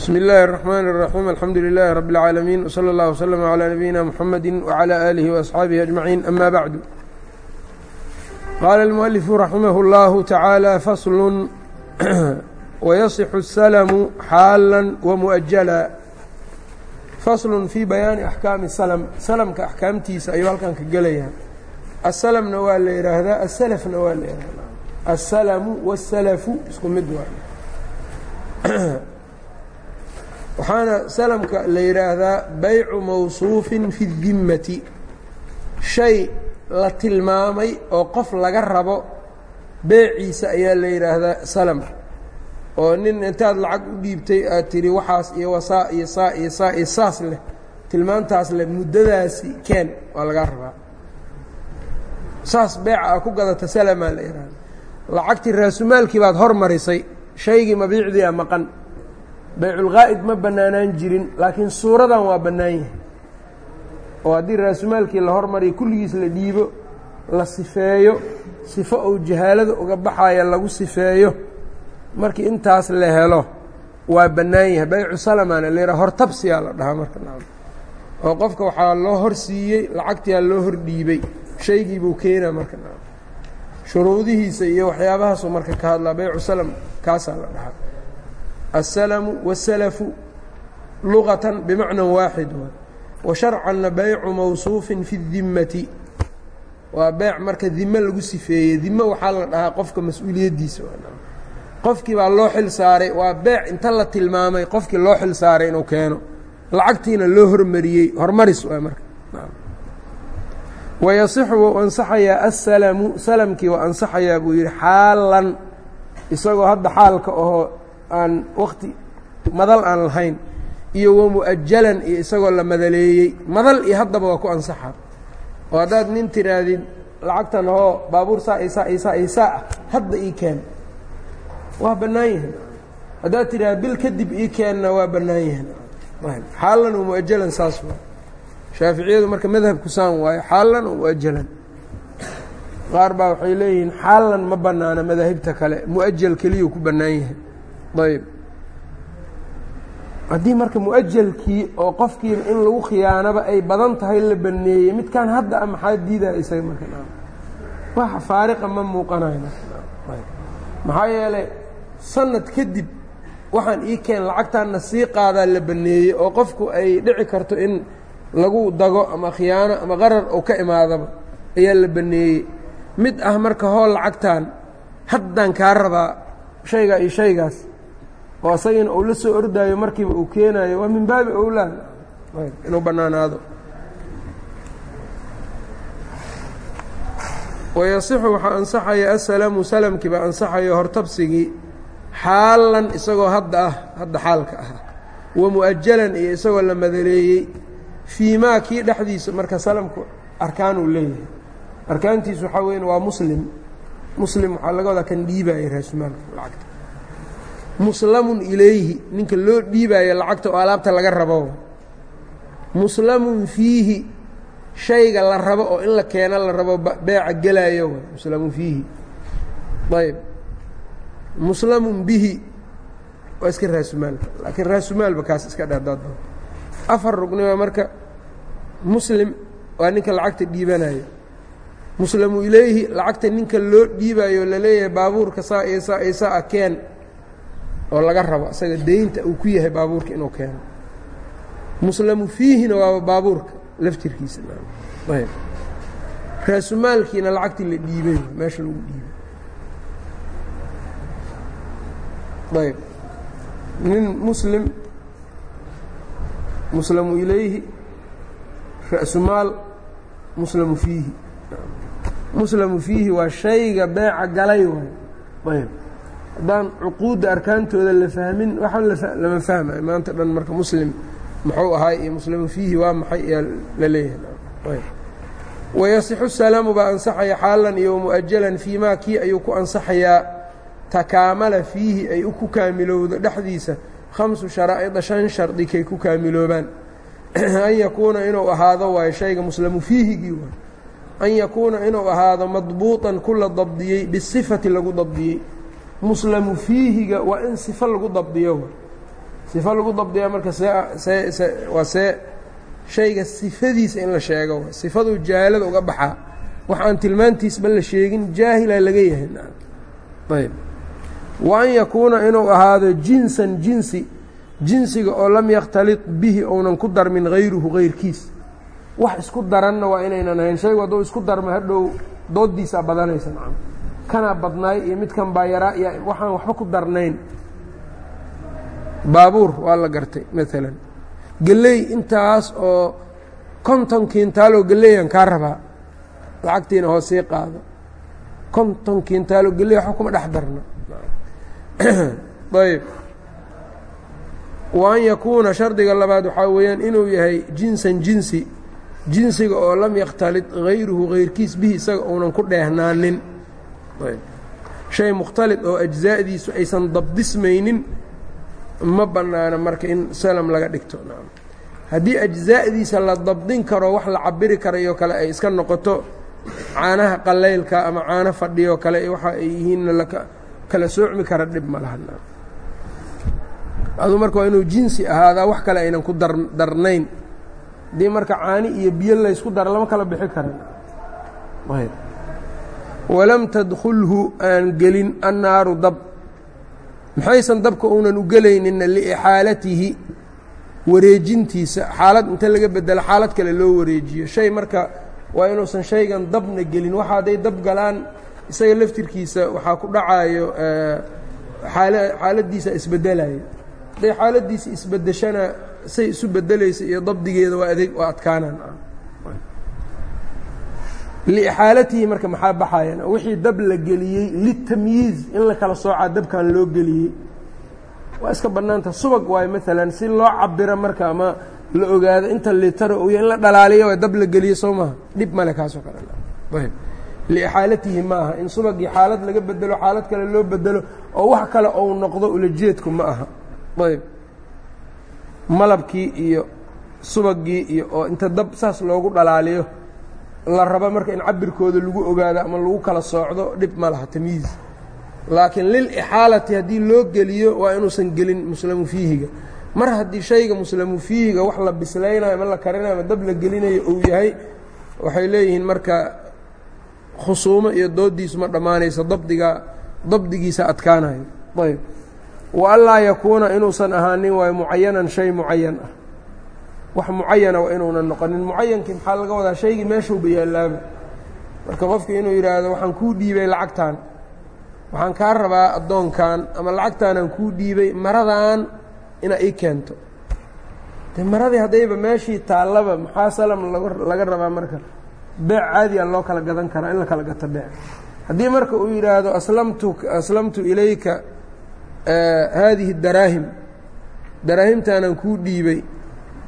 bsmi اllahi الرحmn الرaxيim alxamdu لilaahi rab اlcaalamiin wslى اllah wslm عlى nabiyina mxamedi wعlى alihi وaصxaabihi aجmaciin ama bacdu qaala اlmualifu raximah اllahu taعaalى faslu wayasixu الslmu xaala wamuؤajala faslun fii bayaani axkaami slm slmka axkaamtiisa ayuu halkan ka gelayaa aslmna waa la yidhaahdaa aslfna waa la yihahdaa aslmu wاslfu isku mid waa waxaana salamka la yidhaahdaa baycu mawsuufin fi dimmati. Shay la tilmaamay oo qof laga rabo beeciisa ayaa la yidhaahdaa salam. Oo nin intaad lacag u dhiibtay aad tidhi waxaas iyo wasaa iyo saa iyo saa iyo saas leh. Tilmaantaas leh muddadaasi keen waa lagaa rabaa. Saas beeca a ku gadata salamaa la yidhaahda lacagtii raasumaalkii baad hormarisay shaygii mabiicdii a maqan bayculqaa'id ma bannaanaan jirin laakiin suuradan waa bannaan yahay. Oo haddii raasumaalkii la hormariyo kulligiis la dhiibo la sifeeyo sifo uu jahaalada uga baxaya lagu sifeeyo markii intaas la helo waa bannaan yahay. Baycu salamana layidhaha hortabsiyaa la dhahaa marka oo qofka waxaa loo hor siiyey lacagtiyaa loo hor dhiibay shaygii buu keenaa marka shuruudihiisa iyo waxyaabahaasuu marka ka hadlaa baycu salam kaasaa la dhahaa الslmu wالslfu lugaةa bmacna waaxid wa sharcanna baycu mawsuufin fi الdimati waa beyc marka dime lagu sifeeyey dime waxaa la dhahaa qofka mas-uuliyaddiisa qofkii baa loo xil saaray waa beyc inta la tilmaamay qofkii loo xil saaray inuu keeno lacagtiina loo hormariyey hormaris waa marka wayasixu wou ansaxayaa aلslmu slmkii waa ansaxayaa buu yihi xaalan isagoo hadda xaalka ahoo aan wakti madal aan lahayn iyo wamu'ajalan iyo isagoo la madaleeyey. Madal iyo haddaba waa ku ansaxa. Oo haddaad nin tihaahdid lacagtan hoo baabuur saa iyo saa iyo saa iyo saa ah hadda ii keen. Waa bannaan yahay haddaad tidhahda bil kadib ii keenna waa bannaan yahay xaalan wa mu'ajalan saas waa shaaficiyadu marka madhabku saan waayo xaalan wa mu'ajalan. Qaar baa waxay leeyihiin xaalan ma bannaana madaahibta kale mu'ajal keliyuu ku bannaan yahay ayb. Haddii marka mu'ajalkii oo qofkiiba in lagu khiyaanaba ay badan tahay la baneeyey midkan hadda a maxaa diidaya isaga marka waxa faariqa ma muuqanayo maxaa yeelay sanad kadib waxaan ii keen lacagtaanna sii qaadaa la baneeyey oo qofku ay dhici karto in lagu dago ama khiyaano ama qarar ou ka imaadaba ayaa la baneeyey. Mid ah marka hool lacagtan haddaan kaa rabaa shaygaa iyo shaygaas oo isagiina uu la soo ordaayo markiiba uu keenaayo waa min baabi owlaad inuu bannaanaado. Wayasixu waxaa ansaxaya asalamu salamkii baa ansaxayo hortabsigii xaalan isagoo hadda ah hadda xaalka ah wa mu'ajalan iyo isagoo la madaleeyey. Fii maa kii dhexdiisa. Marka salamku arkaanuu leeyahay. Arkaantiisu waxaa weyn waa muslim. Muslim waxaa laga wadaa kan dhiibaya raasumaalka lacagta muslamun ilayhi ninka loo dhiibaayo lacagta oo alaabta laga rabo. Muslamun fiihi shayga la rabo oo in la keeno la rabo beeca gelaayo. Muslamun fiihi. Ayb muslamun bihi. Waa iska raasumaalka laakiin raasumaalba kaas iska dhadaad afar rugniba marka. Muslim waa ninka lacagta dhiibanayo. Muslamu ilayhi lacagta ninka loo dhiibaayo la leeyahay baabuurka saa iyo saa iyo saa a keen oo laga rabo isaga deynta uu ku yahay baabuurka inuu keeno. Muslamu fiihina waaba baabuurka laftirkiisa raasumaalkiina lacagtii la dhiibay meesha lagu dhiibay. Ayb nin muslim muslamu ilayhi ra'sumaal muslamu fiihi. Muslamu fiihi waa shayga beeca galay ayb haddaan cuquudda arkaantooda la fahmin waxba lama fahmayo. Maanta dhan marka muslim muxuu ahaay iyo muslimu fiihi waa maxay ayaa la leeyahay. Wayasixu salaamu baa ansaxaya xaalan iyo mu'ajalan fii maa kii ayuu ku ansaxayaa. Takaamala fiihi ay ku kaamilowdo dhexdiisa. Khamsu sharaa'ida shan shardi kay ku kaamiloobaan. An yakuuna inuu ahaado waayo shayga muslamu fiihigii an yakuuna inuu ahaado madbuuطan ku la dabdiyey bisifati lagu dabdiyey muslamu fiihiga waa in sifo lagu dabdiyo. Sifo lagu dabdiyaa marka see see waa see shayga sifadiisa in la sheego. Sifaduu jahaalada uga baxaa wax aan tilmaantiisba la sheegin jaahila laga yahay. Ayb. Wa yakuuna inuu ahaado jinsan jinsi jinsiga oo lam yakhtalid bihi ounan ku darmin hayruhu hayrkiis wax isku daranna waa inaynan ahayn shaygu hadduu isku darma hadhow doodiisaa badanaysa kanaa badnaay iyo midkan baa yaraa iyo waxaan waxba ku darnayn. Baabuur waa la gartay maalan geley intaas oo konton kiintaaloo geleyan kaa rabaa. Lacagtiina hoos sii qaado. Konton kiintaaloo geley waxba kuma dhex darna ayb wa an yakuuna shardiga labaad waxaa weeyaan inuu yahay jinsan jinsi. Jinsiga oo lam yakhtalid hayruhu hayrkiis bihi isaga uunan ku dheehnaanin shay mukhtalid oo ajzaa'diisu aysan dabdismaynin ma bannaana marka in salam laga dhigto. Haddii ajzaa'diisa la dabdin karo wax la cabiri karayo kale ay iska noqoto caanaha qalaylka ama caano fadhiyoo kale waxa ay yihiinna lakala soocmi kara dhib ma laha. Aduu marka waa inuu jinsi ahaadaa wax kale aynan ku dar darnayn. Haddii marka caani iyo biyo laysku dara lama kala bixi karin walam tadkulhu aan gelin annaaru dab. Maxaysan dabka uunan u gelaynina liixaalatihi wareejintiisa. Xaalad inta laga bedelo xaalad kale loo wareejiyo. Shay marka waa inuusan shaygan dabna gelin. Waxa hadday dab galaan isaga laftirkiisa waxaa ku dhacaayo xaaladdiisa isbedelayo hadday xaaladdiisa isbedeshana say isu bedelaysa iyo dabdigeeda waa adeeg waa adkaanaan liixaalatihi marka maxaa baxayan wixii dab la geliyey litamyiiz in la kala soocaa dabkan loo geliyey waa iska bannaanta subag waayo maalan si loo cabiro marka ama la ogaado inta litaro uya in la dhalaaliyo waa dab la geliyo soo maha dhib male kaasoo kale liixaalatihi ma aha in subagii xaalad laga bedelo xaalad kale loo bedelo oo wax kale ou noqdo ulajeedku ma aha ayb malabkii iyo subagii iyo oo inta dab saas loogu dhalaaliyo la rabo marka in cabirkooda lagu ogaado ama lagu kala soocdo dhib ma laha tamyiiz laakiin lilixaalati haddii loo geliyo waa inuusan gelin muslamu fiihiga. Mar haddii shayga muslamu fiihiga wax la bislaynayo ama la karinayo ama dab la gelinayo uu yahay waxay leeyihiin marka khusuumo iyo doodiisu ma dhammaanayso dabdiga dabdigiisa adkaanayo. Ayb wa anlaa yakuuna inuusan ahaanin waayo mucayanan shay mucayan ah wax mucayana waa inuunan noqonin. Mucayankii maxaa laga wadaa? Shaygii meeshuuba yaalaaba marka qofki inuu yidhaahdo waxaan kuu dhiibay lacagtan waxaan kaa rabaa addoonkan ama lacagtaanaan kuu dhiibay maradan inaa ii keento. De maradii haddayba meeshii taallaba maxaa salam laga rabaa marka? Beec caadiya loo kala gadan karaa in la kala gato beec. Haddii marka uu yidhaahdo aslamtu aslamtu ilayka haadihi daraahim. Daraahimtaanaan kuu dhiibay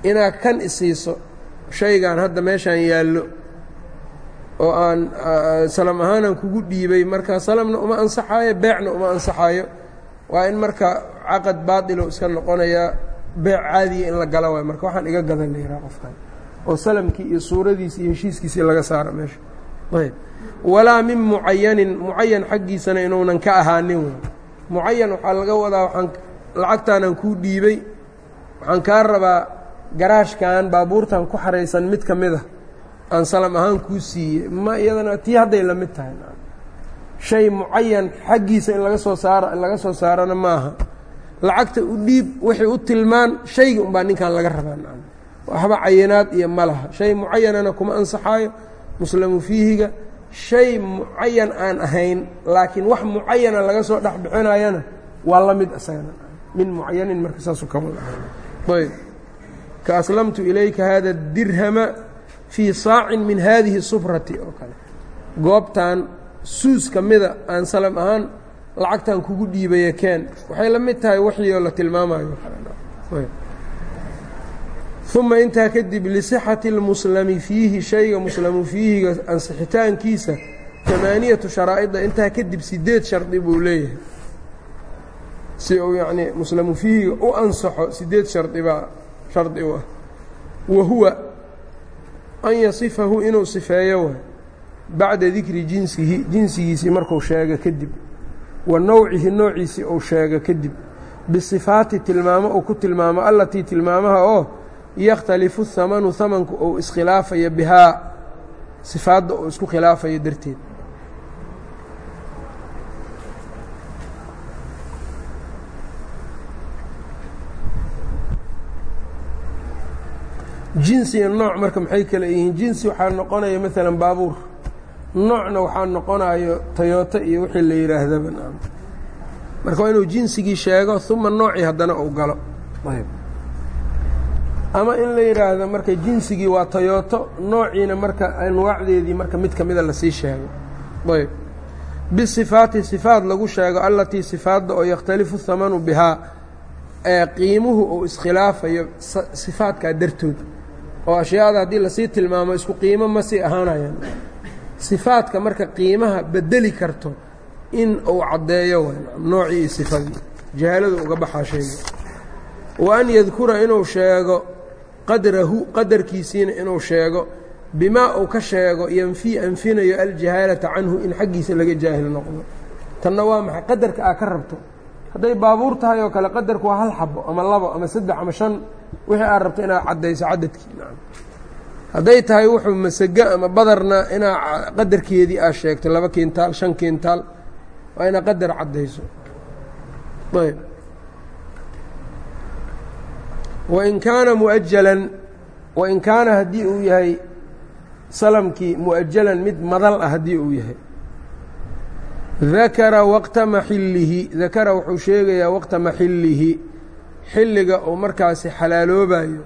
inaa kan isiiso shaygan hadda meeshaan yaallo oo aan salam ahaanaan kugu dhiibay marka salamna uma ansaxaayo beecna uma ansaxaayo. Waa in marka caqad baatilo iska noqonayaa beec caadiya in la gala waayo. Marka waxaan iga gadan layihaa qofkan oo salamkii iyo suuradiisi iyo heshiiskiisii laga saaro meesha. Ayb walaa min mucayanin mucayan xaggiisana inuunan ka ahaanin wey mucayan waxaa laga wadaa waaan lacagtaanaan kuu dhiibay waxaan kaa rabaa garaashkan baabuurtan ku xaraysan mid ka mid a aan salam ahaan kuu siiyey. Ma iyadana tii hadday la mid tahay. Shay mucayan xaggiisa in laga soo saaro laga soo saarona maaha. Lacagta u dhiib wixii u tilmaan shayga unbaa ninkan laga rabaa. Waxba cayinaad iyo ma laha. Shay mucayanana kuma ansaxaayo muslamu fiihiga. Shay mucayan aan ahayn laakiin wax mucayana laga soo dhex bixinayana waa la mid isagana min mucayanin marka saasuu ka wada ayb ka aslamtu ilayka hada dirhama fii saacin min hadihi sufrati oo kale. Goobtan suus ka mida aan salam ahaan lacagtan kugu dhiibaya keen. Waxay la mid tahay waxii oo la tilmaamayo uma intaa kadib lisixati اlmuslami fiihi shayga muslamu fiihiga ansixitaankiisa tamaaniyatu sharaa'ida intaa kadib sideed shardi buu leeyahay. Si uu yacnii muslamu fiihiga u ansaxo sideed shardi baa shardi u ah. Wa huwa an yasifahu inuu sifeeyo waay bacda dikri jinsihi jinsigiisii marku sheego kadib. Wa nawcihi noociisii uu sheego kadib. Bisifaati tilmaamo uu ku tilmaamo allatii tilmaamaha oo yakhtalifu hamanu hamanku uu iskhilaafayo bihaa. Sifaadda uu isku khilaafayo darteed jinsi iyo nooc marka maxay kale yihiin? Jinsi waxaa noqonaya maalan baabuur. Noocna waxaa noqonayo toyoto iyo wixii la yidhaahdaba marka waa inuu jinsigii sheego uma noocii haddana uu galo. Ama in la yidhaahdo marka jinsigii waa toyoto noociina marka anwaacdeedii marka mid ka mida la sii sheego. Ayb bisifaati sifaat lagu sheego allatii sifaadda oo yakhtalifu hamanu bihaa ee qiimuhu uu iskhilaafayo sifaadkaa dartood oo ashyaada haddii la sii tilmaamo isku qiimo ma sii ahaanayaan. Sifaadka marka qiimaha bedeli karto in uu caddeeyo noocii iyo sifadii. Jahaaladu uga baxaa shayga wa an yadkura inuu sheego qadrahu qadarkiisiina inuu sheego bimaa uu ka sheego yanfii anfinayo aljahaalata canhu in xaggiisa laga jaahil noqdo. Tanna waa maxay? Qadarka aa ka rabto hadday baabuur tahay oo kale qadarku waa hal xabo ama labo ama saddex ama shan wixii aad rabto inaad caddayso cadadkii hadday tahay wuxuu masego ama badarna inaa qadarkeedii aad sheegto laba kintaal shan kintaal waa inaad qadar caddayso. Ayb. Wain kaana muajalan wain kaana haddii uu yahay salamkii mu'ajalan mid madal ah haddii uu yahay dakara waqta maxillihi dakara wuxuu sheegayaa waqta maxillihi xilliga uu markaasi xalaaloobayo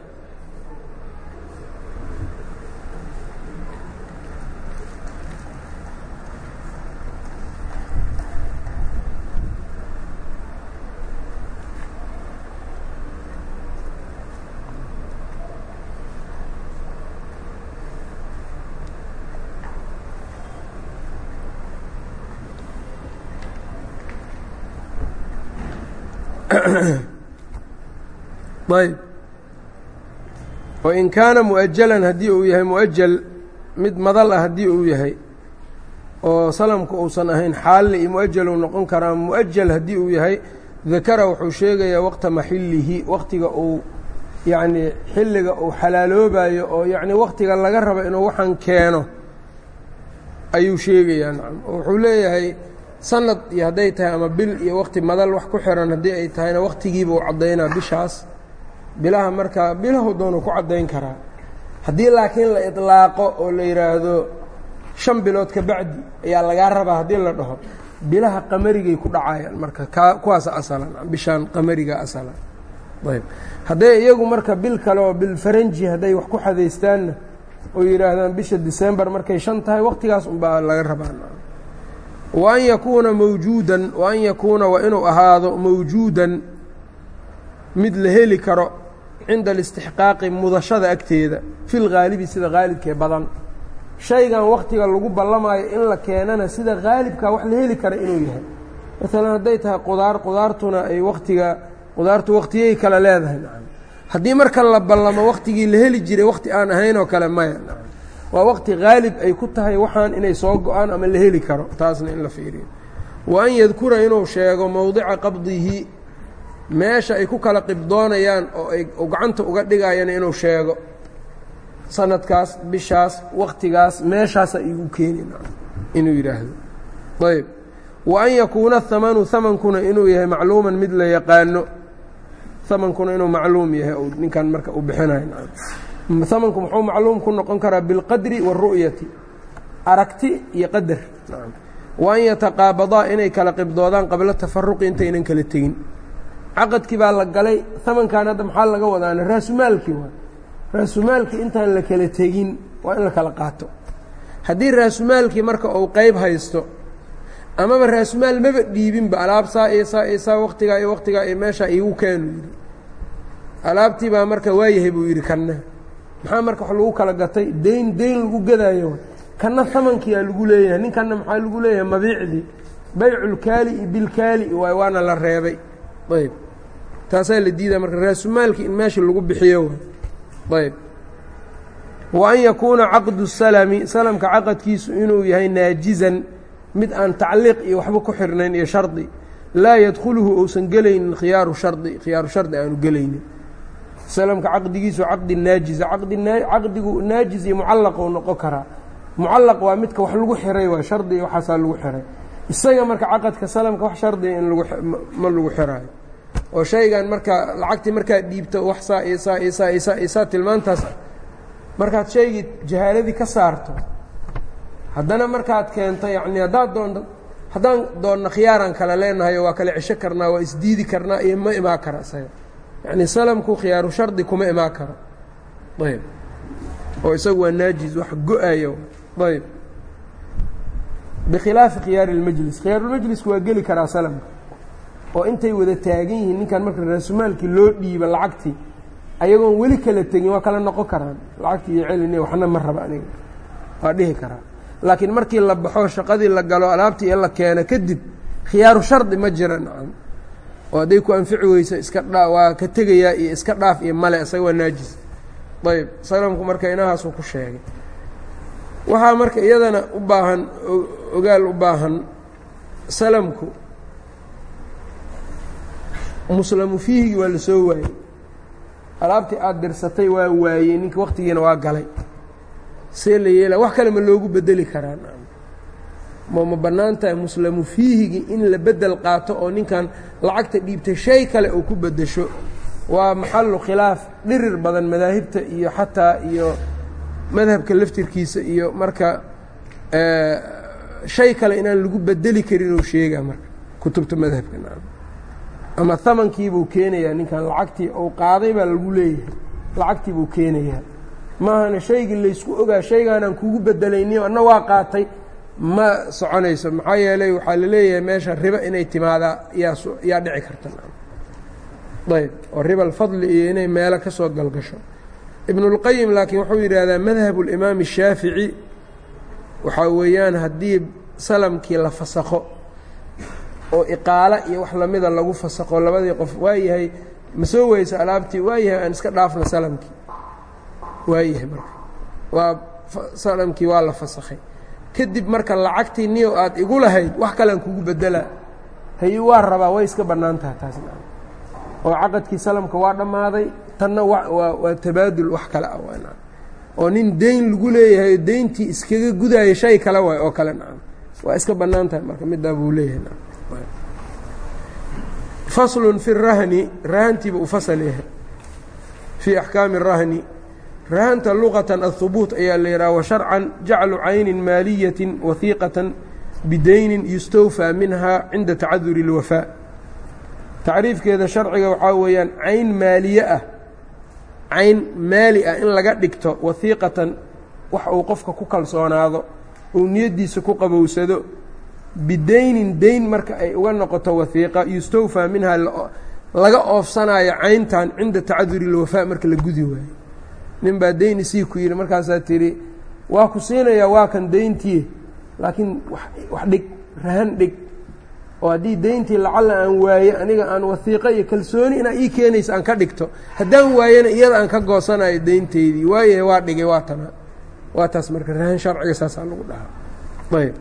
ayb. Wain kaana mu'ajalan haddii uu yahay mu'ajal mid madal ah haddii uu yahay oo salamku uusan ahayn xaalli iyo mu'ajal uu noqon karaa mu'ajal haddii uu yahay dakara wuxuu sheegayaa waqta maxillihi waqtiga uu yacnii xilliga uu xalaaloobayo oo yacnii waqtiga laga rabo inuu waxaan keeno ayuu sheegayaa nacam wuxuu leeyahay sanad iyo hadday tahay ama bil iyo waqti madal wax ku xiran haddii ay tahayna waqtigiiba uu caddaynaa bishaas. Bilaha markaa bilahu doonu ku caddayn karaa. Haddii laakiin la iطlaaqo oo la yidhaahdo shan bilood ka bacdi ayaa lagaa rabaa haddii la dhaho bilaha qamarigay ku dhacayaan marka ka kuwaas asalan bishaan qamariga asalan ayb. Hadday iyagu marka bil kale oo bil faranji hadday wax ku xadaystaanna oo yidhaahdaan bisha december markay shan tahay waqtigaas unbaa laga rabaa wa an yakuuna mawjuudan wa an yakuuna waa inuu ahaado mawjuudan mid la heli karo cinda alistixqaaqi mudashada agteeda fi lgaalibi sida haalibkee badan shaygan waktiga lagu ballamaayo in la keenana sida haalibkaa wax la heli kara inuu yahay maalan hadday tahay qudaar qudaartuna ay waktiga qudaartu waqtiyay kale leedahay haddii marka la ballamo waktigii la heli jiray wakti aan ahayn oo kale maya waa waqti haalib ay ku tahay waxaan inay soo go'aan ama la heli karo taasna in la fiiriyo. Wa an yadkura inuu sheego mowdica qabdihi meesha ay ku kala qibdoonayaan oo ay gacanta uga dhigayaan inuu sheego. Sanadkaas bishaas waktigaas meeshaasa igu keenin inuu yidhaahdo. Ayb. Wa an yakuuna hamanu hamankuna inuu yahay macluuman mid la yaqaano. Hamankuna inuu macluum yahay ninkan marka uu bixinayo hamanku muxuu macluum ku noqon karaa bilqadri waاru'yati aragti iyo qadar. Wa an yataqaabadaa inay kala qibdoodaan qabla tafaruqi intaynan kala tegin. Caqadkii baa la galay hamankan hadda maxaa laga wadaana raasumaalkii waa. Raasumaalkii intaan la kala tegin waa in la kala qaato. Haddii raasumaalkii marka uu qeyb haysto amaba raasumaal maba dhiibinba alaab saa iyo saa iyo saa waktigaa iyo waktigaa iyo meeshaa iigu keenu yidhi. Alaabtii baa marka waayahay buu yidhi kanna maxaa marka wax lagu kala gatay? Deyn deyn lagu gadaayo kanna hamankiyaa lagu leeyahay. Ninkanna maxaa lagu leeyahay? Mabiicdii bayculkaali bilkaali waay waana la reebay. Ayb. Taasaa la diidaa marka raasumaalkii in meesha lagu bixiyo. Ayb. Wa an yakuuna caqdu salami. Salamka caqadkiisu inuu yahay naajizan. Mid aan tacliiq iyo waxba ku xirnayn iyo shardi. Laa yadkhuluhu uusan gelaynin khiyaaru shardi. Khiyaaru shardi aanu gelaynin salamka caqdigiisu caqdi naajisa caqdi caqdigu naajis iyo mucallaq uu noqon karaa. Mucallaq waa midka wax lagu xiray waa shardi iyo waxaasaa lagu xiray. Isaga marka caqadka salamka wax shardiga in ma lagu xiraayo. Oo shaygan marka lacagtii markaad dhiibto wax saa iyo saa iyo saa iyo saa iyo saa tilmaantaas. Markaad shaygii jahaaladii ka saarto haddana markaad keento yacni haddaad doonto haddaan doonno khiyaaraan kale leenahay waa kale cesho karnaa waa isdiidi karnaa iyo ma imaan kara isaga yacni salamku khiyaaru shardi kuma imaan karo. Ayb. Oo isagu waa naajis wax go'ayo ayb. Bikhilaafi khiyaari اlmajlis khiyaarulmajlisku waa geli karaa salamka oo intay wada taagan yihiin ninkan marka raasumaalkii loo dhiiba lacagtii ayagoon weli kala tegin waa kala noqon karaan. Lacagtii iyo celini waxna ma raba aniga. Waa dhihi karaa. Laakiin markii la baxo shaqadii la galo alaabtii ee la keeno kadib khiyaaru shardi ma jira nacam oo hadday ku anfici weyso iska dha waa ka tegayaa iyo iska dhaaf iyo male isaga waa naajis. Ayb salamku marka inahaasuu ku sheegay. Waxaa marka iyadana u baahan ogaal u baahan salamku. Muslamu fiihigi waa la soo waayey. Alaabtii aada dirsatay waa waayey ninka waktigiina waa galay. See la yeela wax kale ma loogu bedeli karaa ma bannaan tahay muslamu fiihigi in la bedel qaato oo ninkan lacagta dhiibtay shay kale uu ku bedesho waa maxalu khilaaf dhirir badan madaahibta iyo xataa iyo madhabka laftirkiisa iyo marka shay kale inaan lagu bedeli karin oo sheegaa marka kutubta madhabka ama hamankiibuu keenayaa ninkan lacagtii uu qaaday baa lagu leeyahay. Lacagtii buu keenayaa. Maahana shaygii laysku ogaa shaygaanaan kugu bedelayniyo anna waa qaatay ma soconayso. Maxaa yeelay waxaa la leeyahay meesha riba inay timaadaa yaa dhici karta. Ayb oo riba alfadli iyo inay meelo ka soo galgasho. Ibnulqayim laakiin wuxuu yidhaahdaa madhab ulimaami shaafici waxaa weeyaan haddii salamkii la fasakho oo iqaalo iyo wax lamida lagu fasakho labadii qof waayahay ma soo weysa alaabtii waayahay aan iska dhaafna salamkii. Waayahay marka. Waa salamkii waa la fasakhay kadib marka lacagtii niyo aad igu lahayd wax kalean kugu bedelaa hayi waa rabaa way iska bannaan taha taas oo caqadkii salamka waa dhammaaday tanna waa tabaadul wax kale ah oo nin deyn lagu leeyahay deyntii iskaga gudaayo shay kale waay oo kale nacam. Waa iska bannaan tahay marka middaa buu leeyahay faslun fi rahni rahantiiba u fasal yahay. Fii axkaami rahni rahanta luqatan ahubuut ayaa la yidhaha wa sharcan jaclu caynin maaliyatin wahiiqatan bidaynin yustawfaa minha cinda tacaduri اlwafaa tacriifkeeda sharciga waxaa weeyaan cayn maaliye ah cayn maali ah in laga dhigto wahiiqatan wax uu qofka ku kalsoonaado uu niyaddiisa ku qabowsado bidaynin dayn marka ay uga noqoto wahiiqa yustawfaa minhaa laga oofsanaayo cayntan cinda tacaduri اlwafaa marka la gudi waayo nin baa dayn isii ku yidhi markaasaa tidhi waa ku siinayaa waa kan dayntii laakiin wax dhig rahan dhig. Oo haddii dayntii lacalla aan waayo aniga aan wahiiqo iyo kalsooni inaa ii keenaysa aan ka dhigto. Haddaan waayana iyada aan ka goosanayo daynteydii waayahay waa dhigay waa tana waa taas marka rahan sharciga saasaa lagu dhahaa. Ayb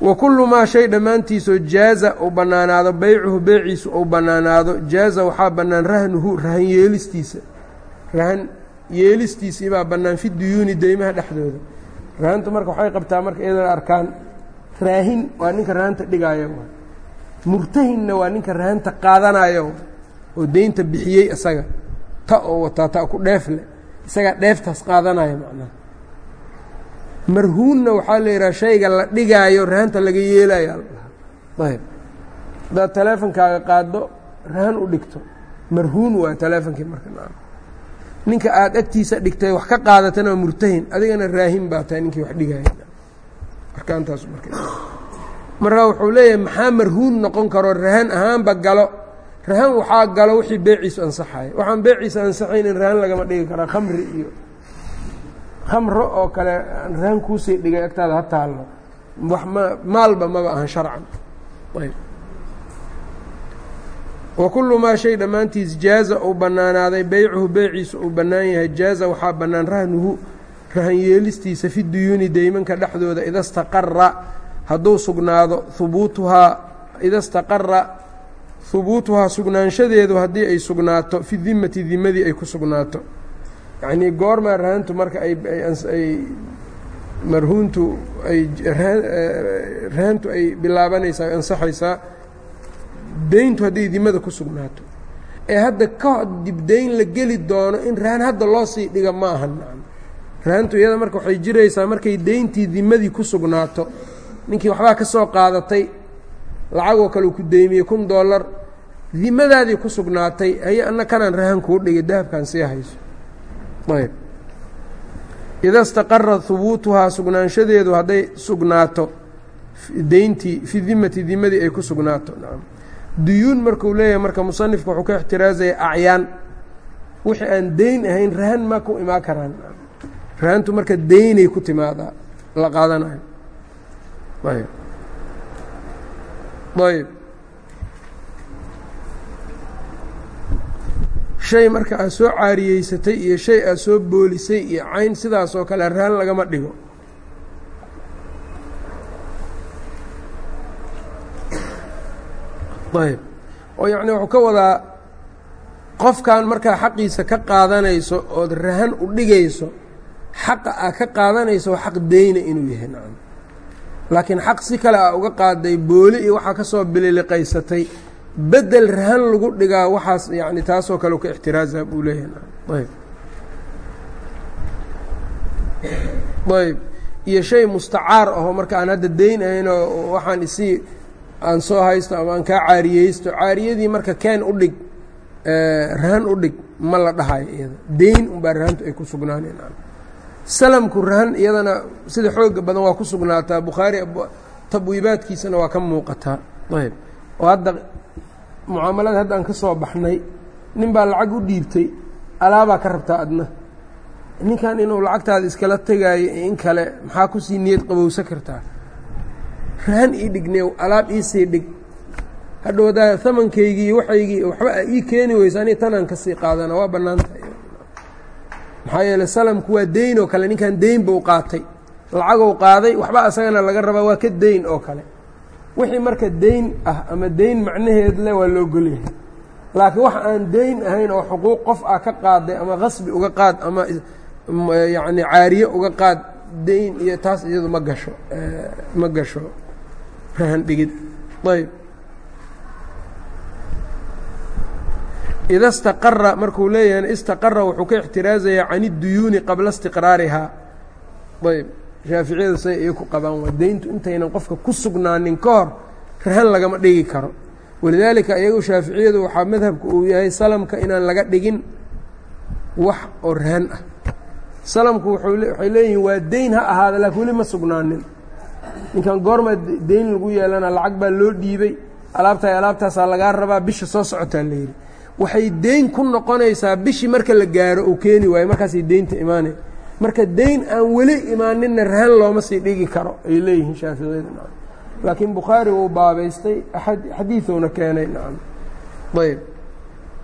wa maa shay dhammaantiisoo jaaza uu bannaanaado beycuhu beeciisu uu bannaanaado. Jaaza waxaa bannaan rahnuhu rahan yeelistiisa rahan yeelistiisii baa bannaan fi duyuuni deymaha dhexdooda. Rahanta marka waxay qabtaa marka iyadana arkaan raahin waa ninka rahanta dhigaayo. Murtahinna waa ninka rahanta qaadanayo oo deynta bixiyey isaga. Ta oo wataa ta ku dheef leh isagaa dheeftaas qaadanaya macnaha marhuunna waxaa la yidhaha shayga la dhigaayo rahanta laga yeelayo ayb haddaad teleefonkaaga qaado rahan u dhigto. Marhuun waa teleefonkii marka ninka aada agtiisa dhigtay wax ka qaadatana waa murtahin. Adigana raahin baa tahay ninkii wax marka. Wuxuu leeyahay maxaa marhuun noqon karo? Rahan ahaanba galo. Rahan waxaa galo wixii beeciisu ansaxaya waxaan beeciisa ansaxayn in rahan lagama dhigi karaa khamri iyo khamro oo kale rahan kuusii dhigay agtaada ha taallo. Wax ma maalba maba ahan sharcan wa kullu maa shay dhammaantiis jaaza uu bannaanaaday beycuhu beeciisu uu bannaan yahay jaaza waxaa bannaan rahnuhu rahan yeelistiisa fi duyuuni deymanka dhexdooda ida staqara hadduu sugnaado hubuutuhaa ida staqara hubuutuhaa sugnaanshadeedu haddii ay sugnaato fi dimati dimadii ay ku sugnaato. Yacnii goormaa rahantu marka ayay marhuuntu ay rahantu ay bilaabanaysaa ay ansaxaysaa deyntu hadday dimada ku sugnaato. Ee hadda ka dibdayn la geli doono in rahan hadda loo sii dhiga ma ahan. Rahantu iyada marka waxay jiraysaa markay deyntii dimadii ku sugnaato ninkii waxbaa ka soo qaadatay lacagoo kale uu ku deymiyey kun dollar dimadaadii ku sugnaatay haye anna kanaan rahan kuu dhigay dahabkan sii hayso. Ayb. Ida staqara hubuutuhaa sugnaanshadeedu hadday sugnaato deyntii fi dimati dimadii ay ku sugnaato duyuun markuu leeyahay marka musanifka wuxuu ka ixtiraazaya acyaan. Wixii aan deyn ahayn rahan ma ku imaan karaan. Rahantu marka deynay ku timaadaa la qaadanayo ayb ayb shay marka aad soo caariyeysatay iyo shay aad soo boolisay iyo cayn sidaas oo kale rahan lagama dhigo ayb. Oo yacni wuxuu ka wadaa qofkan markaa xaqiisa ka qaadanayso ood rahan u dhigayso xaqa aa ka qaadanayso xaq deyna inuu yahay nacam. Laakiin xaq si kale aa uga qaaday booli iyo waxaa ka soo bililiqaysatay bedel rahan lagu dhigaa waxaas yani taasoo kale ka ixtiraaza buu leeyahay ayb. Ayb. Iyo shay mustacaar ahoo marka aan hadda deyn ahaynoo waxaan isii aan soo haysto ama aan kaa caariyeysto caariyadii marka keen u dhig rahan u dhig ma la dhahayo iyada. Deyn unbaa rahantu ay ku sugnaaneen. Salamku rahan iyadana sida xooga badan waa ku sugnaataa. Bukhaari tabwiibaadkiisana waa ka muuqataa. Ayb oo hadda mucaamalada hadda aan ka soo baxnay nin baa lacag u dhiibtay alaabaa ka rabtaa adna. Ninkan inuu lacagtaada iskala tegaayo in kale maxaa ku sii niyad qabowsa kartaa rahan ii dhignew alaab iisii dhig. Hadhowdaa hamankaygii waxaygii waxba ii keeni weysa ani tanaan ka sii qaadana waa bannaantahay maxaa yeeley salamku waa deyn oo kale ninkan deyn buu qaatay. Lacagou qaaday waxba asagana laga rabaa waa ka deyn oo kale. Wixii marka deyn ah ama deyn macnaheed le waa loo golyahay laakiin wax aan deyn ahayn oo xuquuq qof ah ka qaaday ama qasbi uga qaad ama yacni caariye uga qaad deyn iyo taas iyadu ma gasho ma gasho rahan dhigid. Ayb. Ida istaqara markuu leeyahay istaqara wuxuu ka ixtiraazayaa can اduyuuni qabla istiqraarihaa ayb. Shaaficiyadu say ay ku qabaan waa deyntu intaynan qofka ku sugnaanin ka hor rahan lagama dhigi karo. Walidaalika iyagu shaaficiyadu waxaa madhabka uu yahay salamka inaan laga dhigin wax oo rahan ah. Salamku waxay leeyihiin waa deyn ha ahaada laakiin weli ma sugnaanin ninkan goormaa deyn lagu yeelana lacag baa loo dhiibay. Alaabta alaabtaasaa lagaa rabaa bisha soo socotaa layidhi waxay deyn ku noqonaysaa bishii marka la gaaro uu keeni waayo markaasay deynta imaanay marka deyn aan weli imaaninna rahan looma sii dhigi karo. Ay leeyihiin shaaficiyada nacam. Laakiin bukhaari wuu baabaystay xadiiuuna keenay nacam. Ayb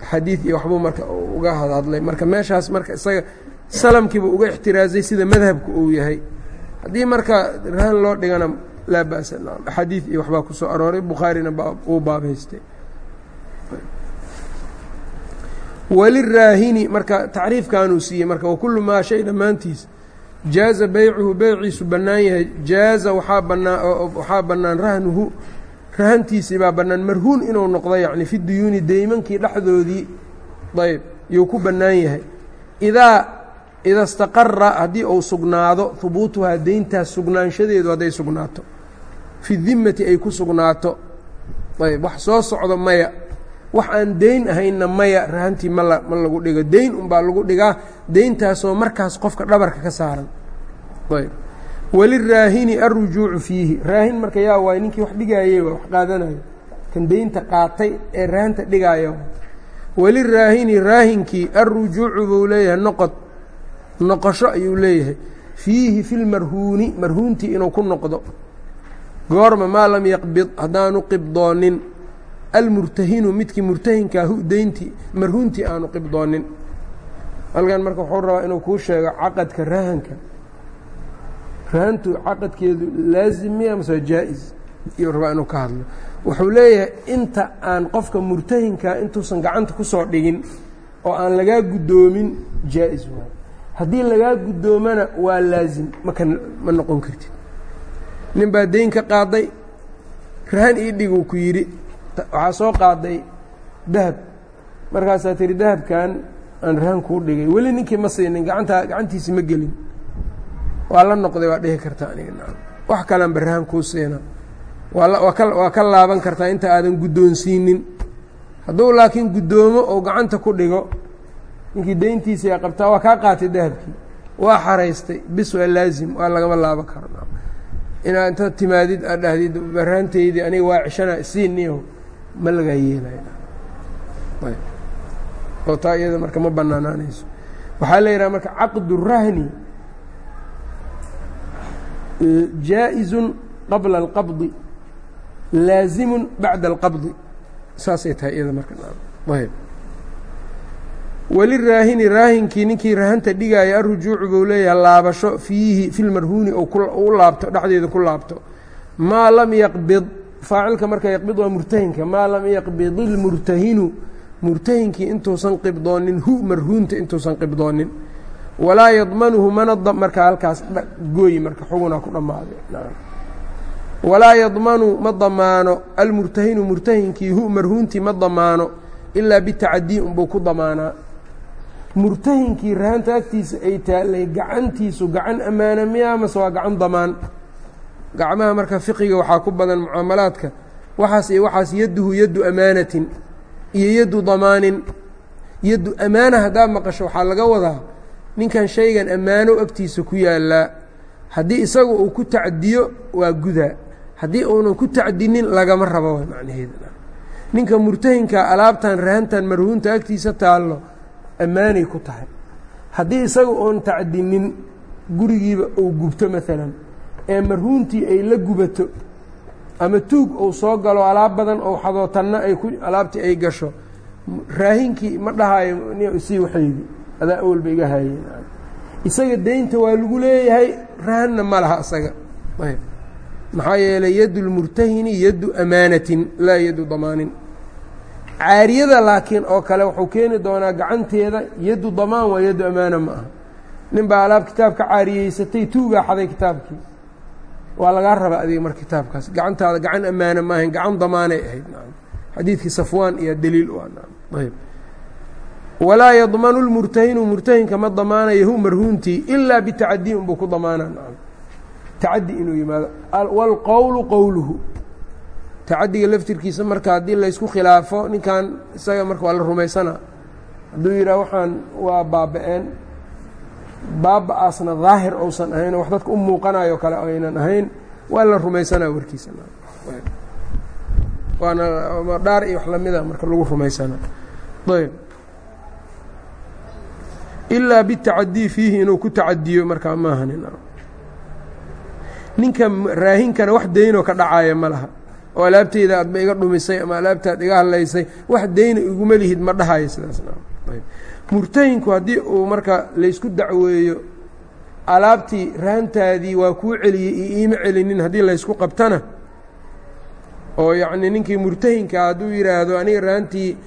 xadiid iyo waxbuu marka uga hadhadlay marka meeshaas marka isaga salamkiibu uga ixtiraazay sida madhabku uu yahay haddii marka rahan loo dhigana laa ba'sa axaadiid iyo waxbaa ku soo arooray bukhaarina wuu baabaystay waliraahini marka tacriifkanuu siiyey marka wakulu maa shay dhammaantiis jaaza beycuhu beyciisu bannaan yahay jaaza waxaa bannaa waxaa bannaan rahnuhu rahantiisii baa bannaan marhuun inuu noqdo yacni fi duyuuni deymankii dhexdoodii ayb yuu ku bannaan yahay. Idaa ida istaqara haddii uu sugnaado hubuutuhaa deyntaas sugnaanshadeedu hadday sugnaato. Fi dimmati ay ku sugnaato. Ayb wax soo socdo maya. Wax aan deyn ahaynna maya rahantii mala ma lagu dhigo. Deyn unbaa lagu dhigaa deyntaasoo markaas qofka dhabarka ka saaran. Ayb. Waliraahini alrujuucu fiihi. Raahin marka yaa waay ninkii wax dhigaayey wax qaadanayo. Kan deynta qaatay ee rahanta dhigaayo. Waliraahini raahinkii alrujuucu buu leeyahay noqod noqosho ayuu leeyahay. Fiihi fi lmarhuuni marhuuntii inuu ku noqdo. Goorma maa lam yaqbid haddaanu qibdoonin. Almurtahinu midkii murtahinkaa deyntii marhuuntii aanu qibdoonin. Halkan marka wuxuu rabaa inuu kuu sheego caqadka rahanka. Rahantu caqadkeedu laazim miya mase jaa-is? Rabaa inuu ka hadlo. Wuxuu leeyahay inta aan qofka murtahinkaa intuusan gacanta ku soo dhigin oo aan lagaa guddoomin jaa-is waay haddii lagaa guddoomana waa laasim maka ma noqon kartid. Nin baa dayn ka qaaday rahan ii dhiguu ku yidhi waxaa soo qaaday dahab. Markaasaa tihi dahabkan aan rahan kuu dhigay weli ninkii ma siinin gacantaa gacantiisi ma gelin. Waa la noqday waa dhihi kartaa aniga wax kaleanba rahan kuu siina. Waa ka laaban kartaa inta aadan guddoonsiinin hadduu laakiin guddoomo oo gacanta ku dhigo ninkii dayntiisa ee qabtaa waa kaa qaatay dahabkii. Waa xaraystay. Bis waa laazim waa lagama laabo karo. Inaa intaad timaadid aad dhahdid baraanteydii aniga waa ceshana isiiniyaho ma lagaa yeelay. Oo taa iyada marka ma banaanaanayso waxaa la yidhaha marka caqdurahni jaa'izu qabla اlqabdi laazimu bacda اlqabdi saasay tahay iyada marka. Ayb weliraahini raahinkii ninkii rahanta dhigaaya arujuucu buu leeyahay laabasho fiihi fi lmarhuuni u laabto dhexdeeda ku laabto. Maa lam yaqbid faacilka marka yaqbid waa murtahinka. Maa lam yaqbid ilmurtahinu murtahinkii intuusan qibdoonin hu marhuunta intuusan qibdoonin. Walaa yadmanuhu mana marka halkaas gooyi marka xugunaa ku dhammaaday walaa yadmanu ma damaano almurtahinu murtahinkii hu marhuuntii ma damaano ilaa bitacadii unbuu ku damaanaa murtahinkii rahanta agtiisa ay taallay gacantiisu gacan ammaana miyaa mase waa gacan damaan? Gacmaha marka fiqiga waxaa ku badan mucaamalaadka waxaas iyo waxaas yadduhu yaddu amaanatin iyo yaddu damaanin. Yaddu amaana haddaa maqasho waxaa laga wadaa ninkan shaygan ammaano agtiisa ku yaallaa haddii isaga uu ku tacdiyo waa gudaa. Haddii uunan ku tacdinin lagama rabo wa macnaheeda ninka murtahinka alaabtan rahantan marhuunta agtiisa taallo ammaanay ku tahay. Haddii isaga oon tacdinin gurigiiba uu gubto maalan ee marhuuntii ay la gubato ama tuug uu soo galo alaab badan ou xadoo tanna ay ku alaabtii ay gasho raahinkii ma dhahaayo sii waxaydi adaa awalba iga haayeen isaga deynta waa lagu leeyahay rahanna ma laha isaga. Maxaa yeelay yaddu lmurtahini yaddu amaanatin laa yaddu damaanin caariyada laakiin oo kale wuxuu keeni doonaa gacanteeda yaddu damaan waa yaddu amaana ma aha. Nin baa alaab kitaab ka caariyeysatay tuugaa xaday kitaabkii. Waa lagaa rabaa adiga mar kitaabkaas. Gacantaada gacan ammaana ma ahayn gacan damaanay ahayd xadiidkii safwaan iyo daliil u ayb walaa yadmanu lmurtahinu murtahinka ma damaanayo hu marhuuntii ilaa bitacadii unbuu ku damaana tacadi inuu yimaado. Wاlqowlu qowluhu tacadiga laftirkiisa marka haddii laysku khilaafo ninkan isaga marka waa la rumaysanaa hadduu yidhaha waxaan waa baaba-een. Baaba-aasna daahir ousan ahayn wax dadka u muuqanayo kale aynan ahayn. Waa la rumaysanaa warkiisa. Waana dhaar iyo wax lamida marka lagu rumaysanaa ayb. Ilaa bitacadii fiihi inuu ku tacadiyo markaa maahanin ninka raahinkana wax deynoo ka dhacaya ma laha oo alaabteyda aadba iga dhumisay ama alaabtaad iga hadlaysay wax deyna iguma lihid ma dhahayo sidaasmurtahinku haddii uu marka laysku dacweeyo alaabtii rahantaadii waa kuu celiyey iyo iima celinin haddii laysku qabtana oo yacnii ninkii murtahinka hadduu yidhaahdo aniga rahantii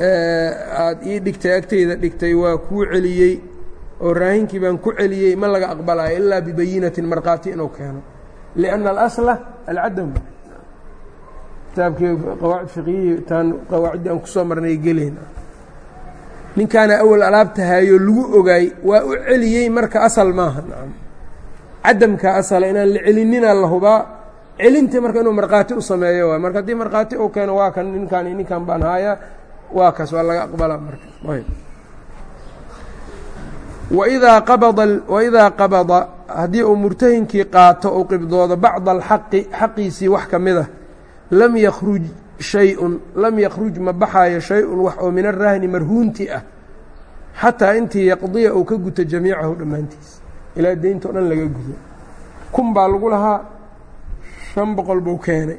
aad ii dhigtay agteyda dhigtay waa kuu celiyey oo raahinkii baan ku celiyey ma laga aqbalayo ilaa bibayinatin markhaati inuu keeno. Lianna alasla alcadam kitaabkii qawaacid fiqiyihii taan qawaaciddii aan ku soo marnay gelayna ninkaana awal alaabta haayoo lagu ogaay waa u celiyey marka asal maaha nacam cadamka asala inaan la celinina la hubaa celinta marka inuu markhaati u sameeyo waay marka haddii markhaati uu keeno waa kan ninkaan iyo ninkan baan haayaa waa kaas waa laga aqbalaa marka. Ayb waidaa qabada waidaa qabada haddii uu murtahinkii qaato uu qibdoodo bacda alxaqi xaqiisii wax ka mid a lam yakruj shay-un lam yakruj ma baxaayo shay-un wax oo min arahni marhuunti ah xataa intii yaqdiya uu ka guto jamiicahu dhammaantiis. Ilaa deynta o dhan laga gudo kun baa lagu lahaa shan boqol buu keenay.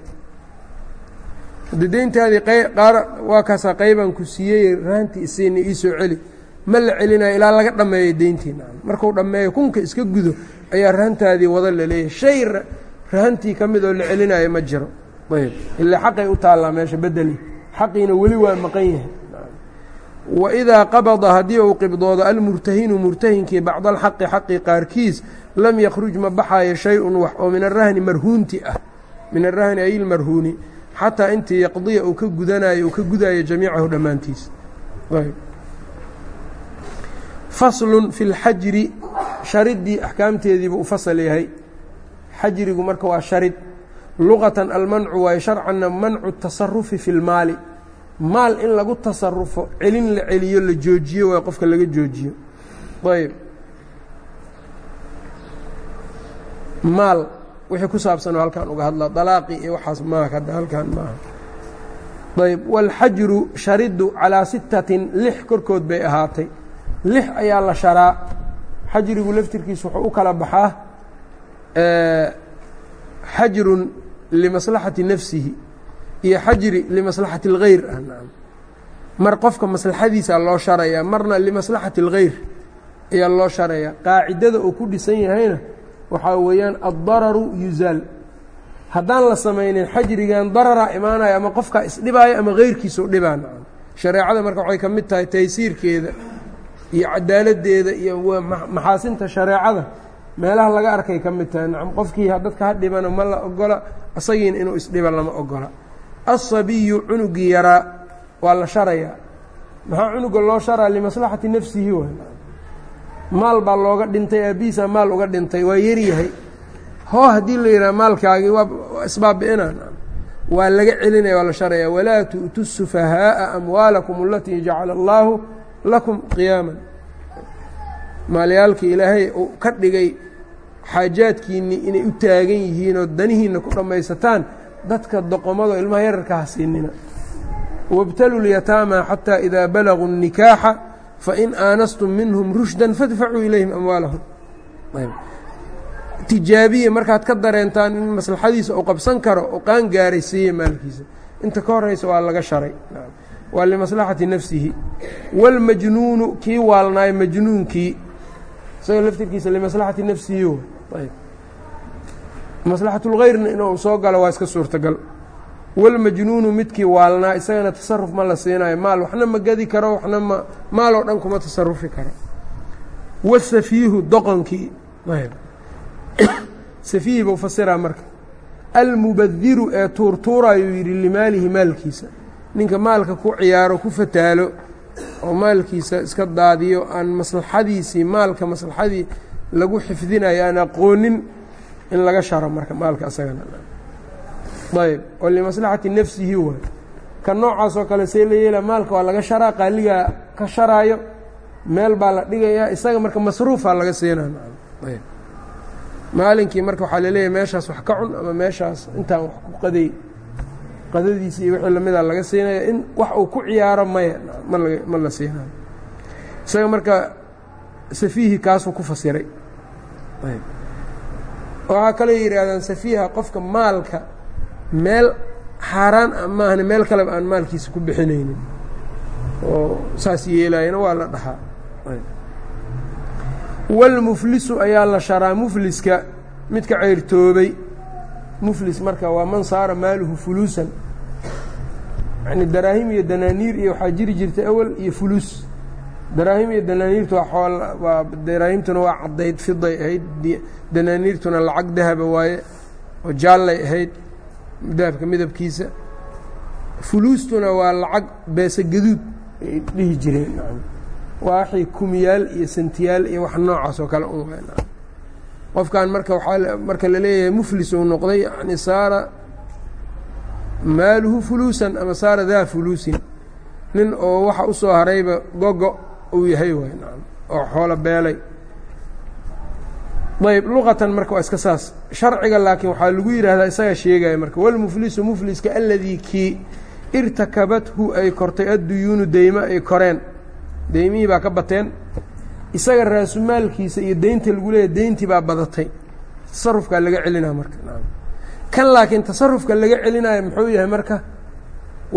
Haddii deyntaadii qaar waa kaasaa qaybaan ku siiyey rahantii isiina iisoo celi. Ma la celinayo ilaa laga dhammeeyo deyntiina. Markuu dhammeeyo kunka iska gudo ayaa rahantaadii wada la leeyahay. Shay rahantii ka mid oo la celinayo ma jiro ayb. Ilaa xaqay u taallaa meesha bedeli xaqiina weli waa maqan yahay. Waidaa qabada haddii uu qibdoodo almurtahinu murtahinkii bacda alxaqi xaqi qaarkiis lam yakruj ma baxaayo shay-un wax oo min arahni marhuunti ah. Min arahni ay ilmarhuuni. Xataa intii yaqdiya uu ka gudanayo uu ka gudayo jamiicahu dhammaantiis. Faslun fi lxajri sharidii axkaamteediibuu u fasal yahay. Xajrigu marka waa sharid luqatan almancu waayo sharcanna mancu tasarufi fi lmaali maal in lagu tasarufo celin la celiyo la joojiyo waa qofka laga joojiyo. Ayb maal wixii ku saabsanoo halkan uga hadlaa dalaaqii iyo waxaas maaha hadda halkan maaha ayb wاlxajru shariddu calىa sittatin lix korkood bay ahaatay. Lix ayaa la sharaa. Xajrigu laftirkiisa wuxuu u kala baxaa xajrun limaslaxati nafsihi iyo xajri limaslaxati اlgayr ah mar qofka maslaxadiisa loo sharayaa marna limaslaxati اlgayr ayaa loo sharayaa qaacidada uu ku dhisan yahayna waxaa weeyaan addararu yuzaal haddaan la samaynin xajrigan dararaa imaanayo ama qofkaa isdhibaayo ama keyrkiisau dhibaa shareecada marka waxay ka mid tahay taysiirkeeda iyo cadaaladdeeda iyo maxaasinta shareecada meelaha laga arkay ka mid tahay nacam qofkii dadka ha dhibana ma la ogola isagiina inuu isdhiba lama ogola. Asabiyu cunugii yaraa waa la sharayaa maxaa cunuga loo sharaa limaslaxati nafsihi way maal baa looga dhintay aabihiisa maal uga dhintay waa yaryahay hoo haddii la yidhaha maalkaagii waa isbaabi'ina waa laga celinaya waa la sharaya. Walaa tu'tu sufahaaءa amwaalakum alatii jacala allaahu lakum qiyaaman maalayaalkii ilaahay ka dhigay xaajaadkiinnii inay u taagan yihiinoo danihiinna ku dhammaysataan dadka doqomado ilmaha yararka ha siinina. Wabtalu lyataamaa xataa idaa balaguu nikaaxa fain aanastum minhum rushdan fadfacuu ilayhim amwaalahum. Tijaabiya markaad ka dareentaan in maslaxadiisa uu qabsan karo oo qaan gaaray siiya maalkiisa. Inta ka horaysa waa laga sharay. Waa limaslaxati nafsihi. Wاlmajnuunu kii waalnaayo majnuunkii isagoo laftirkiisa limaslaxati nafsihi ayb maslaxat اlgayrna inuu soo galo waa iska suurtagal. Wاlmajnuunu midkii waalnaa isagana tasaruf ma la siinayo maal waxna ma gadi karo waxna ma maaloo dhan kuma tasarufi karo. Wasafiihu doqonkii. Safiihi buu fasiraa marka. Almubadiru ee tuurtuurayuu yidhi limaalihi maalkiisa. Ninka maalka ku ciyaaro ku fataalo oo maalkiisa iska daadiyo aan maslaxadiisii maalka maslaxadii lagu xifdinayo aan aqoonin in laga sharo marka maalka asagana. Ayb oo limaslaxati nafsihi waay ka noocaas oo kale see la yeela maalka waa laga sharaa qaaligaa ka sharaayo meel baa la dhigayaa isaga marka masruufaa laga ayb maalinkii marka waxaa la leeyahay meeshaas wax ka cun ama meeshaas intaan wax ku qaday qadadiisi iyo wixii lamida laga siinaya in wax uu ku ciyaaro maya ma la siinayo. Isaga marka safiihi kaasuu ku fasiray. Waxaa kaloo yidhaahdaan safiiha qofka maalka meel xaaraan a meel kaleba aan maalkiisa ku bixinaynin. Oo saas yeelaayana waa la dhahaa. Walmuflisu ayaa la sharaa mufliska midka ceyrtoobay. Muflis marka waa man saara maaluhu fuluusan yani daraahim iyo danaaniir iyo waxaa jiri jirtay awal iyo fuluus daraahim iyo danaaniirtu waa xool waa daraahimtuna waa caddayd fiday ahayd danaaniirtuna lacag dahaba waaye oo jaallay ahayd dahabka midabkiisa. Fuluustuna waa lacag beese gaduud ay dhihi jireen. Waa waxay kumiyaal iyo santiyaal iyo wax noocaas oo kale un qofkan marka waaa marka la leeyahay muflis uu noqday yani saara maaluhu fuluusan ama saara daa fuluusin nin oo waxa u soo harayba gogo uu yahay waay oo xoolo beelay. Ayb luqatan marka waa iska saas sharciga laakiin waxaa lagu yidhaahdaa isaga sheegaya marka walmuflisu mufliska aladii kii irtakabathu ay kortay adduyuunu deymo ay koreen. Deymihii baa ka bateen. Isaga raasumaalkiisa iyo deynta lagu leeyahy deyntii baa badatay. Tasarufkaa laga celinaya marka kan laakiin tasarufka laga celinayo muxuu yahay marka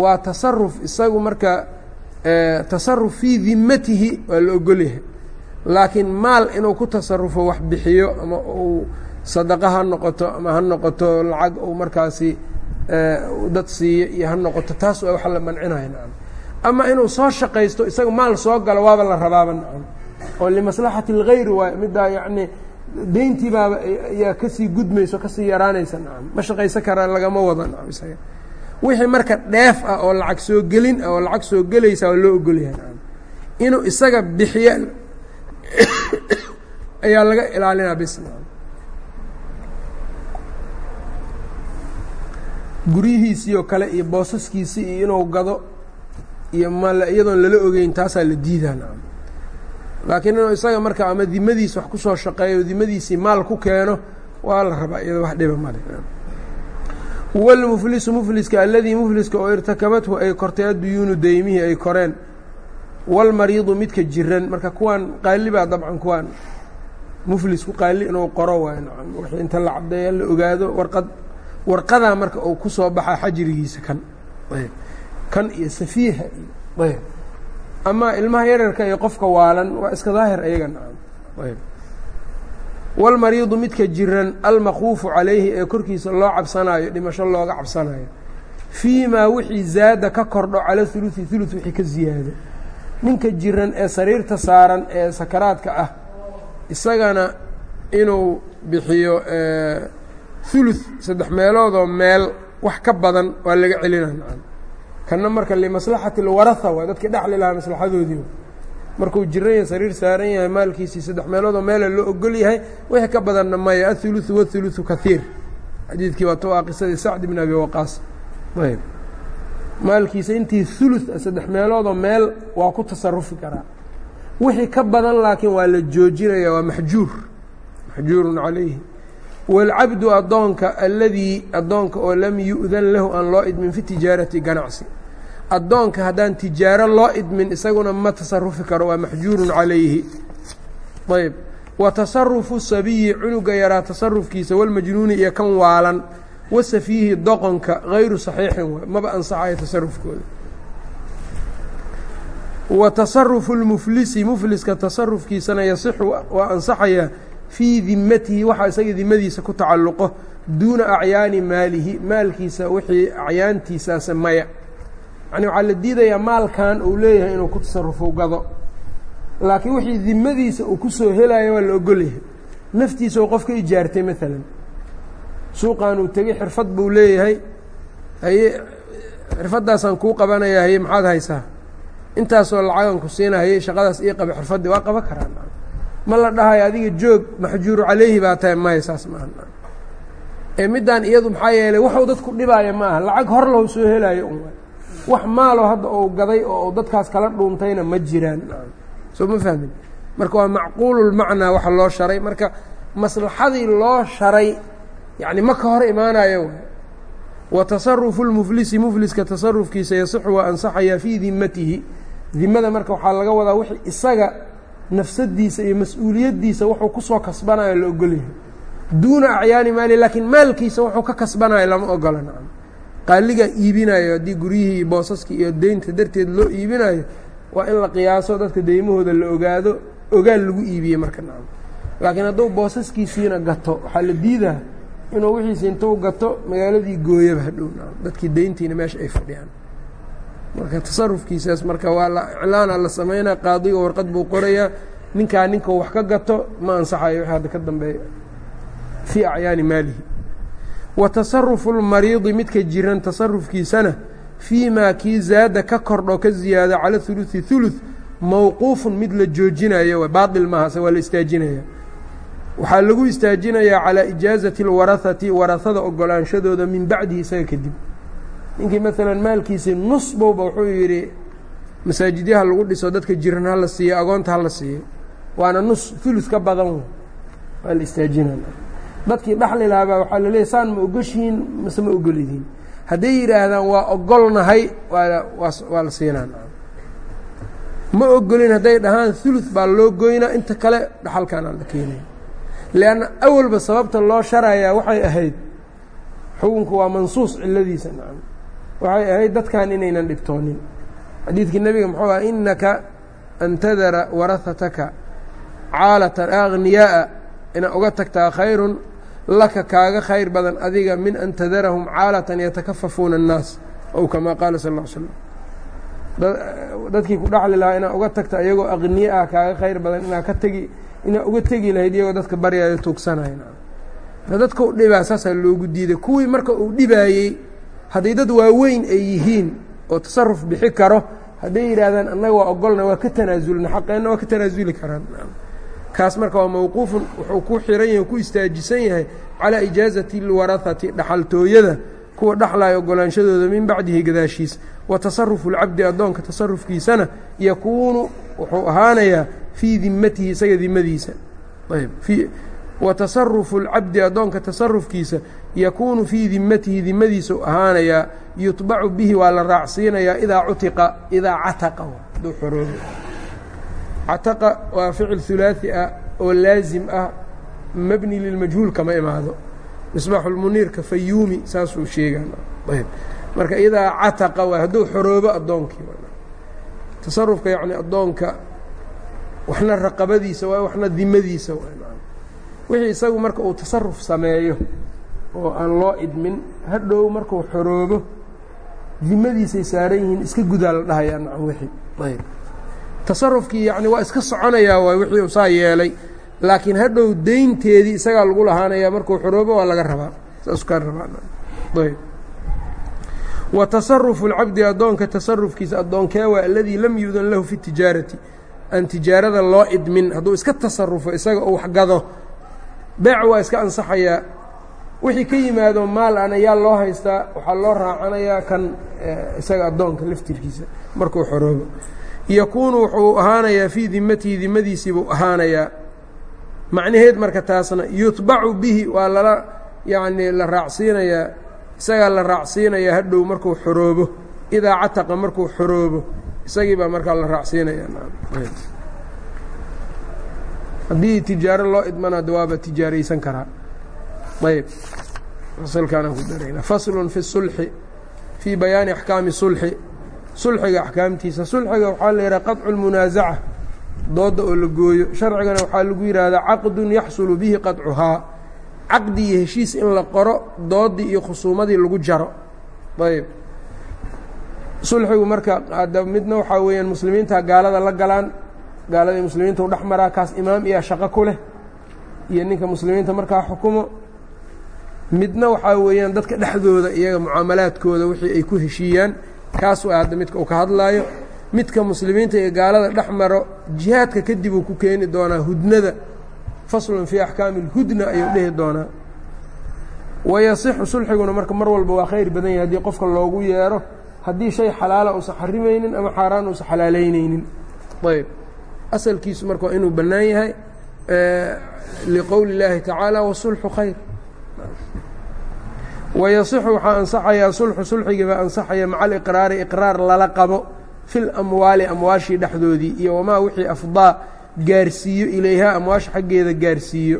waa tasaruf isagu marka tasaruf fii dimatihi waa la ogolyahay laakiin maal inuu ku tasarufo wax bixiyo ama uu sadaqo ha noqoto ama ha noqoto lacag uu markaasi dad siiya iyo ha noqoto taas waa waxa la mancinaya nacam ama inuu soo shaqaysto isaga maal soo galo waaba la rabaaba nacam oo limaslaxati اlgayri waay middaa yacni deyntii baaba ayaa ka sii gudmayso ka sii yaraanaysa. Nacam ma shaqaysan karaa lagama wado nacam isaga. Wixii marka dheef ah oo lacag soo gelin ah oo lacag soo gelaysa waa loo ogolyahay nacam inuu isaga bixiyo ayaa laga ilaalinaa bis. Nacam guryihiisii oo kale iyo boosaskiisii iyo inuu gado iyo mal iyadoon lala ogeyn taasaa la diidaa. Nacam laakiin inuu isaga marka ama dimadiisa wax ku soo shaqeeyo dimadiisii maal ku keeno waa la rabaa iyadoo wax dhiba male wlmuflisu mufliska aladii mufliska oo irtakabathu ay kortay adduyuunu deymihii ay koreen. Walmariidu midka jiran marka kuwaan qaali baa dabcan kuwaan muflisku qaali inuu qoro waay wixii inta la caddeeya la ogaado warqad warqadaa marka uu ku soo baxaa xajrigiisa kan. Kan iyo safiiha iyo ama ilmaha yararka iyo qofka waalan waa iska daahir ayaga nacam ayb walmariidu midka jiran almakuufu calayhi ee korkiisa loo cabsanaayo dhimasho looga cabsanayo fii maa wixii zaada ka kordho cala huluثi huluث wixii ka ziyaado ninka jiran ee sariirta saaran ee sakaraadka ah isagana inuu bixiyo huluث saddex meeloodoo meel wax ka badan waa laga celina nacam kana marka limaslaxati اlwaraha waa dadkii dhexli lahaa maslaxadoodii markuu jiran yahay sariir saaran yahay maalkiisii saddex meeloodoo meela loo ogol yahay wixii ka badanna maya aلثuluثu wاثuluثu kahiir xadiidkii waa to a qisadii sacd bn abi waqaas ayb maalkiisa intii ثuluث saddex meeloodoo meel waa ku tasarufi karaa wixii ka badan laakiin waa la joojinaya waa maxjuur maxjuurun calayhi wاlcabdu addoonka aladii addoonka oo lam yu'dan lahu aan loo idmin fi tijaarati ganacsi addoonka haddaan tijaaro loo idmin isaguna ma tasarufi karo waa maxjuurun calayhi. Ayb wa tasarufu sabiyi cunuga yaraa tasarufkiisa walmajnuuni iyo kan waalan. Wasafiihi doqonka hayru saxiixin waay maba ansaxayo tasarufkooda wa tasarufu lmuflisi mufliska tasarufkiisana yasixu waa ansaxayaa fii dimatihi waxaa isaga dimadiisa ku tacalluqo duuna acyaani maalihi maalkiisa wixii acyaantiisaase maya yani waxaa la diidayaa maalkan uu leeyahay inuu ku tasarufo gado. Laakiin wixii dimadiisa uu ku soo helayo waa la ogolyahay naftiisa uu qof ka ijaartay maalan suuqan uu tegey xirfad buu leeyahay. Haye xirfaddaasaan kuu qabanaya haye maxaad haysaa? Intaasoo lacagan ku siina haye shaqadaas ii qaba xirfaddii waa qaban karaa ma la dhahayo adiga joog maxjuuru calayhi baa tahay maya saas maaha ee middaan iyadu maxaa yeelay waxuu dadku dhibaaya ma aha. Lacag hor lahu soo helaayo un wax maaloo hadda uu gaday oo dadkaas kala dhuuntayna ma jiraan. Soo ma fahmin? Marka waa macquululmacnaa waxa loo sharay. Marka maslaxadii loo sharay yacni ma ka hor imaanayo wa tasarufu lmuflisi mufliska tasarufkiisa yasixu waa ansaxayaa fii dimatihi dimada marka waxaa laga wadaa wixii isaga nafsadiisa iyo mas'uuliyaddiisa wuxuu ku soo kasbanayo la ogolyahay duuna acyaani maali laakiin maalkiisa wuxuu ka kasbanayo lama ogola qaaligaa iibinayo haddii guryihii boosaskii iyo deynta darteed loo iibinayo waa in la qiyaaso dadka deymahooda la ogaado ogaal lagu iibiyey marka nacam laakiin hadduu boosaskiisiina gato waxaa la diidaa inuu wixiisi intuu gato magaaladii gooyaba hadhow dadkii deyntiina meesha ay fadhiyaan. Marka tasarufkiisaas marka waa la iclaana la samaynaa qaadiga warqad buu qorayaa ninkaa ninkau wax ka gato ma ansaxayo wixii hadda ka dambeeya fii acyaani maalihi wa tasarufu lmariidi midka jiran tasarufkiisana fii maa kii zaada ka kordho ka ziyaado cala huluثi hulud mowquufun mid la joojinayo baail mahase waa la istaajinaya. Waxaa lagu istaajinayaa calaa ijaazati اlwarahati warahada ogolaanshadooda min bacdihi isaga kadib. Ninkii maalan maalkiisii nusbowba wuxuu yidhi masaajidyaha lagu dhiso dadka jiran hala siiyo agoonta hala siiyo. Waana nus hulud ka badan waa la istaajinaya dadkii dhaxli lahaabaa waxaa la leeyay saan ma ogoshihiin mase ma ogolidiin hadday yidhaahdaan waa ogolnahay waa la siinaa ma ogolin hadday dhahaan ulu baa loo goynaa inta kale dhaxalkaanaa la keenaya leanna awalba sababta loo sharayaa waxay ahayd xukunku waa mansuus ciladiisa waxay ahayd dadkan inaynan dhibtoonin. Xadiidkii nebiga muxuu aha inaka an tadara warahataka caalatan agniyaa'a inaad uga tagtaa khayrun laka kaaga khayr badan adiga min an tadarahum caalatan yatakafafuuna annaas ow kamaa qaala sal ly slam dadkii ku dhexli lahaa inaad uga tagta iyagoo aqniye ah kaaga khayr badan inaad ka tegi inaad uga tegi lahayd iyagoo dadka baryayo tuugsanaya dadka u dhibaa saasaa loogu diiday. Kuwii marka uu dhibaayey hadday dad waaweyn ay yihiin oo tasaruf bixi karo hadday yidhaahdaan annaga waa ogolna waa ka tanaasulna xaqeenna waa ka tanaasuli karaan kaas marka waa mawquufun wuxuu ku xiran yahay ku istaajisan yahay calaa ijaazati اlwarahati dhaxaltooyada kuwa dhexlaya ogolaanshadooda min bacdihi gadaashiis wa tasarufu اlcabdi addoonka tasarufkiisana yakuunu wuxuu ahaanayaa fii dimatihi isaga dimadiisa ayb wa tasarufu اlcabdi addoonka tasarufkiisa yakuunu fii dimatihi dimadiisa u ahaanayaa yutbacu bihi waa la raacsiinayaa idaa cutiqa idaa cataqa aduu xoroobo cataqa waa ficil hulaaثi ah oo laazim ah mabni lilmajhuul kama imaado misbaaxulmuniirka fayuumi saasuu sheegaan ayb marka idaa cataqa waa hadduu xoroobo addoonkii tasarufka yacni addoonka waxna raqabadiisa waa waxna dimadiisa wixii isagu marka uu tasaruf sameeyo oo aan loo idmin hadhow markuu xoroobo dimadiisay saaran yihiin iska gudaa la dhahayaa nacan wixii ayb tasarufkii yacni waa iska soconayaa waay wixii uu saa yeelay laakiin hadhow deynteedii isagaa lagu lahaanayaa markuu xoroobo waa laga rabaa saasuu kaa wa tasarufu اlcabdi addoonka tasarufkiisa addoonkee aladii lam yudan lahu fi tijaarati aan tijaarada loo idmin hadduu iska tasarufo isaga uu waxgado beec waa iska ansaxayaa wixii ka yimaado maal an ayaa loo haystaa waxaa loo raacanayaa kan isaga addoonka laftirkiisa markuu xoroobo yakuunu wuxuu ahaanayaa fii dimatihi dimadiisiibuu ahaanayaa. Macnaheed marka taasna yutbacu bihi waa lala yacnii la raacsiinayaa isagaa la raacsiinayaa hadhow markuu xoroobo idaa cataqa markuu xoroobo isagii baa markaa la raacsiinayaa haddii tijaaro loo idmana de tijaaraysan karaa. Ayb fasalkaanaan ku darayna. Faslun fi sulxi fii bayaani axkaami sulxi sulxiga axkaamtiisa. Sulxiga waxaa la yidhaha qaطcu dooda oo la gooyo. Sharcigana waxaa lagu yidhaahdaa caqdun yaxsulu bihi qaطcuhaa caqdi iyo heshiis in la qoro doodii iyo khusuumadii lagu jaro. Ayb sulxigu marka ada midna waxaa weeyaan muslimiinta gaalada la galaan gaaladii muslimiinta u dhex maraa kaas imaam iyaa shaqo ku leh iyo ninka muslimiinta markaa xukumo. Midna waxaa weeyaan dadka dhexdooda iyaga mucaamalaadkooda wixii ay ku heshiiyaan kaas waa hadda midka uu ka hadlaayo. Midka muslimiinta iyo gaalada dhex maro jihaadka kadib ku keeni doonaa hudnada. Faslun fii axkaami اlhudna ayuu dhihi doonaa. Wayasixu sulxiguna marka mar walba waa khayr badan yahay haddii qofka loogu yeero. Haddii shay xalaala uusan xarimaynin ama xaaraan uusan xalaalaynaynin ayb. Asalkiisu marka waa inuu bannaan yahay liqowli اllaahi tacaala wasulxu khayr wayasixu waxaa ansaxayaa sulxu sulxigii baa ansaxaya maca aliqraari iqraar lala qabo fi lamwaali amwaashii dhexdoodii iyo wamaa wixii afdaa gaarsiiyo ilayhaa amwaasha xaggeeda gaarsiiyo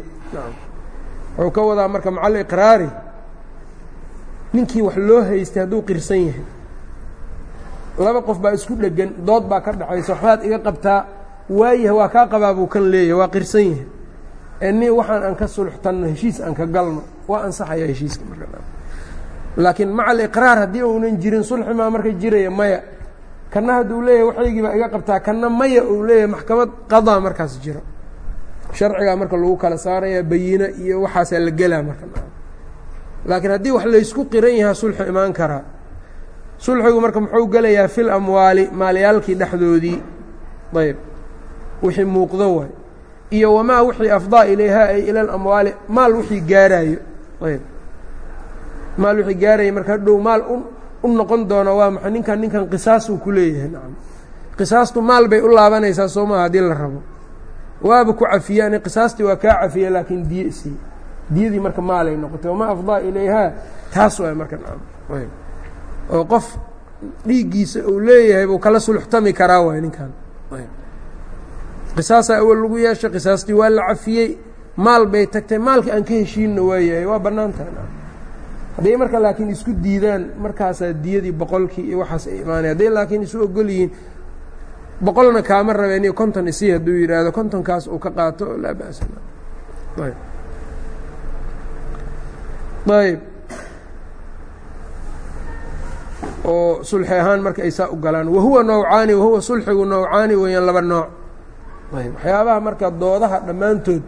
wuxuu ka wadaa marka maca aliqraari ninkii wax loo haystay hadduu qirsan yahay laba qof baa isku dhegan dood baa ka dhexaysa waxbaad iga qabtaa waayah waa kaa qabaa buu kan leeyahay waa qirsan yahay ee waxaan aan ka sulxtanno heshiis aan ka galno waa ansaxaya heshiiska marka laakiin maca aliqraar haddii uunan jirin sulxi maa marka jiraya maya. Kanna hadduu leeyahay waxaygii baa iga qabtaa kanna maya uu leeyahay maxkamad qadaa markaas jiro. Sharcigaa marka lagu kala saaraya bayina iyo waxaasaa la gelaa marka. Laakiin haddii wax laysku qiran yahaa sulxi imaan karaa sulxigu marka muxuu gelayaa fil amwaali maalyaalkii dhexdoodii. Ayb wixii muuqdo waay. Iyo wamaa wixii afdaa ilayhaa ay ila alamwaali maal wixii gaaraayo. Ayb maal wixii gaaraya marka hadhow maal u noqon doona waa maxay? Ninkan ninkan qisaasuu ku leeyahay nacam. Qisaastu maal bay u laabanaysaa soo maha haddii la rabo. Waaba ku cafiyaan qisaastii waa kaa cafiya laakiin diye isii. Diyadii marka maalay noqotay wamaa afdaa ilayhaa? Taas waay marka nacam. Ayb oo qof dhiiggiisa uu leeyahay buu kala sulxtami karaa waay ninkan. Qisaasaa awal lagu yeeshay qisaastii waa la cafiyey. Maal bay tagtay maalka aan ka heshiinna waayahay waa bannaan tahay hadday marka laakiin isku diidaan markaasaa diyadii boqolkii iyo waxaas ay imaanaya hadday laakiin isu ogol yihiin boqolna kaama rabeen iyo konton isii hadduu yidhaahdo kontonkaas uu ka qaato laa ba'sa. Ayb oo sulxi ahaan marka ay saa u galaan wahuwa nawcaani wahuwa sulxigu nawcaani weeyaan laba nooc. Ayb waxyaabaha marka doodaha dhammaantood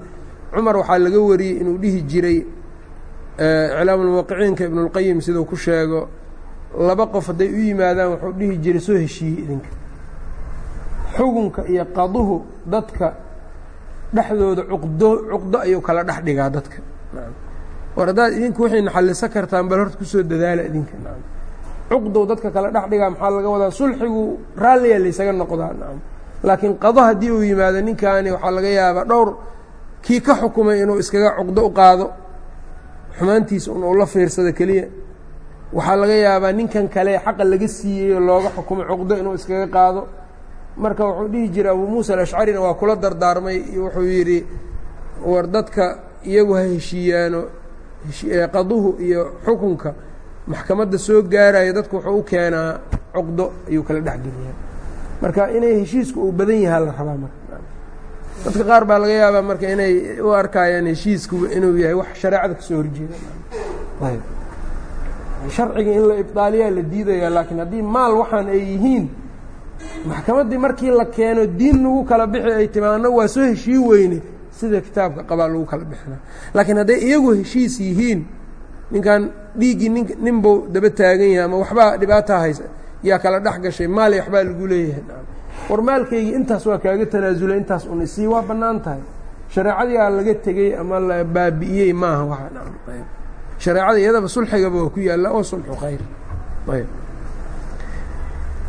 cumar waxaa laga wariyey inuu dhihi jiray iclaamulmuwaqiciinka ibnulqayim siduu ku sheego laba qof hadday u yimaadaan wuxuu dhihi jiray soo heshiiyey idinka. Xugunka iyo qaduhu dadka dhexdooda cuqdo cuqdo ayuu kala dhex dhigaa dadka. War haddaad idinku waxay naxalliso kartaan bal horta ku soo dadaala idinka. Cuqdow dadka kala dhex dhigaa maxaa laga wadaa? Sulxigu raalliyaa laysaga noqdaa. Laakiin qado haddii uu yimaado ninkaani waxaa laga yaabaa dhowr kii ka xukumay inuu iskaga cuqdo u qaado xumaantiisa un uu la fiirsado keliya. Waxaa laga yaabaa ninkan kale xaqa laga siiyey oo looga xukumay cuqdo inuu iskaga qaado. Marka wuxuu dhihi jiray abuu muusa alashcarina waa kula dardaarmay. Wuxuu yidhi war dadka iyagu ha heshiiyaano qaduhu iyo xukunka. Maxkamadda soo gaarayo dadku wuxuu u keenaa cuqdo ayuu kala dhexgeliyaa marka inay heshiisku uu badan yahaa la rabaa marka dadka qaar baa laga yaabaa marka inay u arkayaan heshiisku inuu yahay wax shareecada ka soo horjeeda. Sharciga in la ibdaaliyaa la diidayaa laakiin haddii maal waxaan ay yihiin maxkamaddii markii la keeno diin lagu kala bixi ay timaano waa soo heshii weyne sida kitaabka qabaa lagu kala bixinaa laakiin hadday iyagu heshiis yihiin ninkan dhiiggii nin nin buu daba taagan yahay ama waxbaa dhibaataa haysa yaa kala dhex gashay maal waxbaa lagu leeyahay war maalkaygii intaas waa kaaga tanaasulay intaas un isii waa bannaan tahay. Shareecadiyaa laga tegey ama la baabi'iyey maaha waa shareecada iyadaba sulxigaba waa ku yaalla oo sulxu khayr. Ayb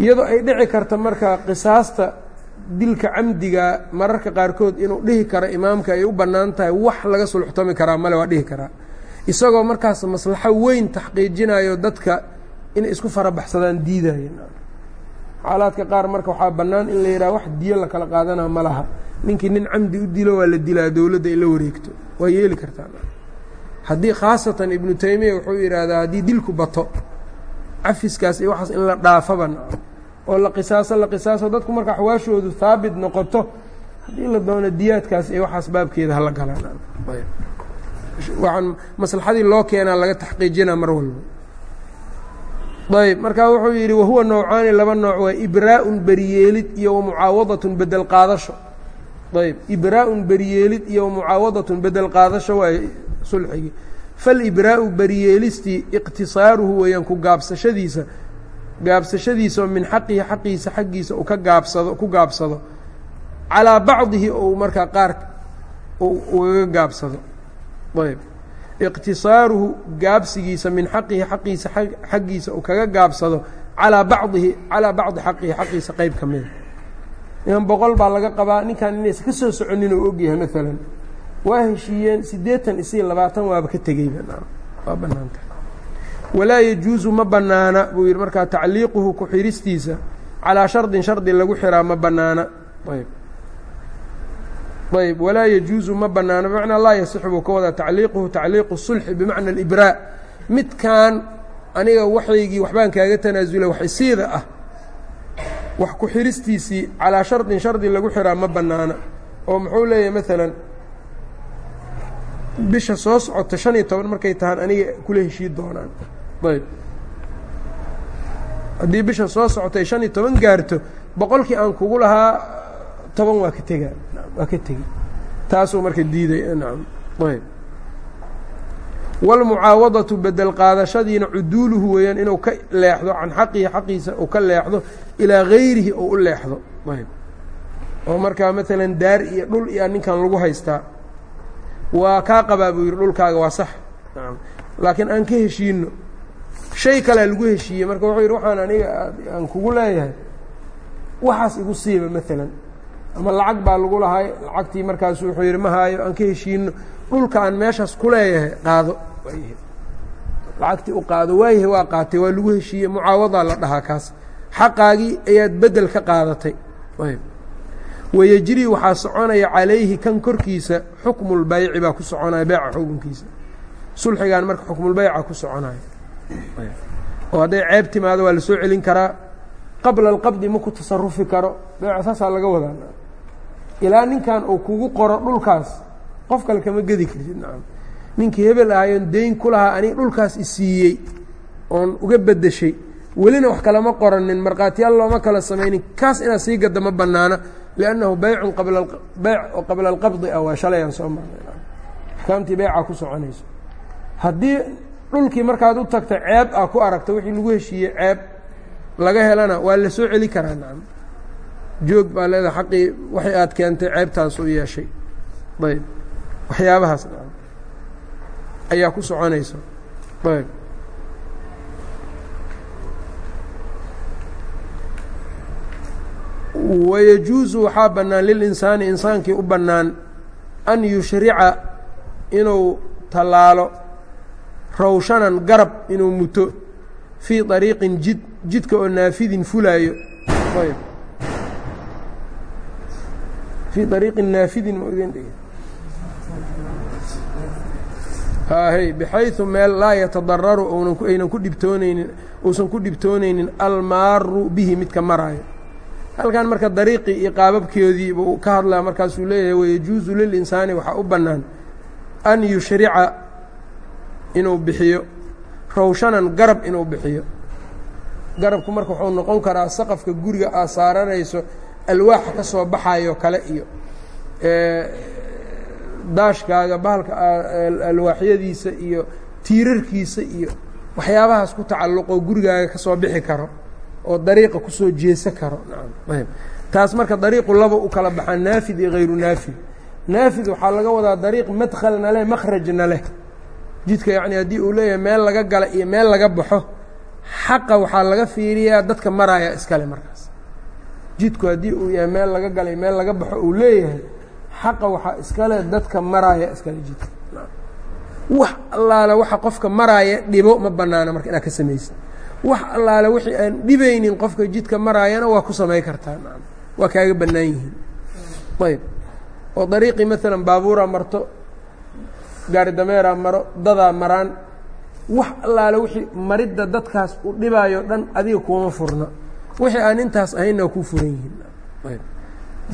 iyadoo ay dhici karta marka qisaasta dilka camdiga mararka qaarkood inuu dhihi karo imaamka ay u bannaan tahay wax laga sulxtami karaa male waa dhihi karaa. Isagoo markaas maslaxo weyn taxqiijinayo dadka inay isku farabaxsadaan diidayeen xaalaadka qaar marka waxaa bannaan in la yidhaha wax diyo la kala qaadanaa ma laha. Ninkii nin camdi u dilo waa la dilaa dowladda ay la wareegto. Waa yeeli kartaa. Haddii khaasatan ibnu taymiya wuxuu yidhaahdaa haddii dilku bato cafiskaas iyo waxaas in la dhaafaba oo la qisaaso la qisaaso dadku marka axwaashoodu haabit noqoto haddii la doono diyaadkaas iyo waxaas baabkeeda hala galaan waxaan maslaxadii loo keenaa laga taxqiijinaa mar walba ayb marka wuxuu yidhi wahuwa noocaani laba nooc waa ibraa'un beriyeelid iyo wamucaawadatun bedel qaadasho. Ayb ibraa'un beriyeelid iyo wamucaawadatun bedel qaadasho waa sulxigii falibraa'u beriyeelistii iqtisaaruhu weeyaan ku gaabsashadiisa gaabsashadiisaoo min xaqihi xaqiisa xaggiisa uu ka gaabsado ku gaabsado. Calaa bacdihi ou markaa qaar ugaga gaabsado. Ayb iqtisaaruhu gaabsigiisa min xaqihi xaqiisa xaggiisa uu kaga gaabsado calaa bacdihi calaa bacdi xaqihi xaqiisa qeyb ka mida ninkan boqol baa laga qabaa ninkan inaysa ka soo soconin oo ogyahay maalan waa heshiiyeen siddeetan isii labaatan waaba ka tegeyba waa bannaantahay walaa yajuusu ma bannaana buu yidhi. Markaa tacliiquhu ku xiristiisa calaa shardin shardi lagu xiraa ma bannaana. Ayb ayb walaa yajuusu ma bannaano. Bimacnaa laa yasixu buu ka wadaa tacliiquhu tacliiqu sulxi bimacna alibraa. Midkan aniga waxaygii waxbaan kaaga tanaasulay wax isiida ah wax ku xiristiisii calaa shardin shardi lagu xiraa ma bannaana oo muxuu leeyahay maalan bisha soo socota shan iyo toban markay tahaan aniga kula heshii doonaan. Ayb haddii bisha soo socotay shan iyo toban gaarto boqolkii aan kugu lahaa toban waa ka tegaa waa ka tegi. Taasuu marka diiday nacam ayb. Wاlmucaawadatu bedel qaadashadiina cuduuluhu weeyaan inuu ka leexdo can xaqihi xaqiisa uu ka leexdo ilaa gayrihi ou u leexdo. Ayb. Oo markaa maalan daar iyo dhul iyo ninkan lagu haystaa. Waa kaa qabaa buu yidhi dhulkaaga waa sax. Laakiin aan ka heshiino shay kalea lagu heshiiyey. Marka wuxuu yidhi waxaan aniga aan kugu leeyahay waxaas igu siiba maalan ama lacag baa lagu lahay. Lacagtii markaasu wuxuu yidhi ma haayo aan ka heshiino dhulka aan meeshaas ku leeyahay qaado lacagtii u qaado waayahay waa qaatay waa lagu heshiiyey. Mucaawadaa la dhahaa kaas. Xaqaagii ayaad bedel ka qaadatay. Wayejrii waxaa soconaya calayhi kan korkiisa xukmulbayci baa ku soconaya beyca xukunkiisa. Sulxigan marka xukmulbayca ku soconaya. Oo hadday ceeb timaado waa la soo celin karaa. Qabla alqabdi ma ku tasarufi karo. Beyca saasaa laga wadaa ilaa ninkan uu kugu qoro dhulkaas qof kale kama gedi kartid nacam ninkii hebel ahayoon dayn ku lahaa dhulkaas isiiyey oon uga beddeshay. Welina wax kalama qoranin markhaatiyaal looma kala samaynin. Kaas inaad sii gadda ma bannaana liannahu baycun qablabayc oo qabla alqabdi. Ah waa shalayaan soo marnay. Axkaamtii beycaa ku soconayso. Haddii dhulkii markaad u tagta ceeb ah ku aragta wixii lagu heshiiyey ceeb laga helana waa la soo celi karaa. Nacam joog baa leedaha xaqii waxay aad keentay ceebtaas u yeeshay. Ayb. Waxyaabahaas ayaa ku soconaysa. Ayb. Wayajuusu waxaa bannaan lilinsaani insaankii u bannaan an yushrica inuu tallaalo rawshanan garab inuu muto fii طariiqin jid jidka oo naafidin fulaayo. Ayb fii ariiqin naafidin ma idin dhigi haahey bixayثu meel laa yatadararu aynan ku dhibtoonaynin uusan ku dhibtoonaynin almaaru bihi midka maraayo halkan marka dariiqii iyo qaababkeodii buu ka hadlaa markaasuu leeyahay wayajuusu lilinsaani waxaa u bannaan an yushrica inuu bixiyo rawshanan garab inuu bixiyo garabku marka wuxuu noqon karaa saqafka guriga aad saaranayso alwaaxa ka soo baxayo kale iyo daashkaaga bahalka alwaaxyadiisa iyo tiirarkiisa iyo waxyaabahaas ku tacalluqoo gurigaaga ka soo bixi karo oo dariiqa ku soo jeesa karo. Taas marka dariiqu laba u kala baxaa naafid iyo hayru naafid. Naafid waxaa laga wadaa dariiq madkhalna leh makhrajna leh. Jidka yacni haddii uu leeyahay meel laga gala iyo meel laga baxo xaqa waxaa laga fiiriyaa dadka maraaya iskale markaas jidku haddii uu yahay meel laga gala iyo meel laga baxo uu leeyahay xaqa waxaa iskale dadka maraaya iskale jidka. Wax allaale waxa qofka maraaya dhibo ma bannaana marka inaad ka samaysa wax allaale wixii aan dhibaynin qofka jidka maraayana waa ku samay kartaa waa kaaga bannaan yihiin. Ayb oo dariiqii maalan baabuuraa marto gaari dameeraa maro dadaa maraan wax allaale wixii maridda dadkaas u dhibaayo dhan adiga kuuma furna wixii aan intaas ahaynna kuu furan yihiin. Ayb.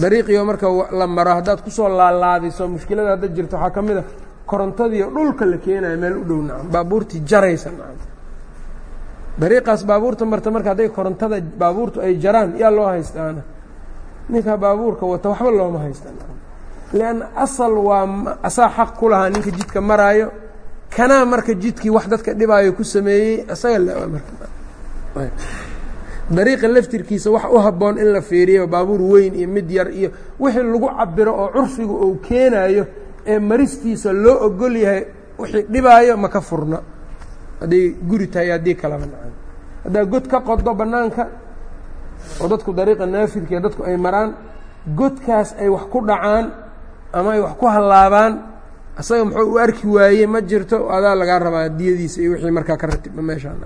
Dariiqiio marka la maro haddaad ku soo laalaadiso mushkilada hadda jirto waxaa ka mid a korontadiio dhulka la keenayo meel u dhow nacam. Baabuurtii jaraysa nacam. Dariiqaas baabuurta marta marka hadday korontada baabuurtu ay jaraan yaa loo haystaana. Ninka baabuurka wata waxba looma haysta lianna asal waa asaa xaq ku lahaa ninka jidka maraayo. Kanaa marka jidkii wax dadka dhibaayo ku sameeyey isaga dariiqa laftirkiisa wax u habboon in la fiiriyo baabuur weyn iyo mid yar iyo wixii lagu cabiro oo curfiga uu keenaayo ee maristiisa loo ogol yahay wixii dhibaayo ma ka furna. Hadday guri tahay haddii kalaba nacam haddaa god ka qodo bannaanka oo dadku dariiqa naafidka dadku ay maraan godkaas ay wax ku dhacaan ama ay wax ku hallaabaan asaga muxuu u arki waayey ma jirto adaa lagaa rabaa diyadiisa iyo wixii markaa ka ratibma meeshaan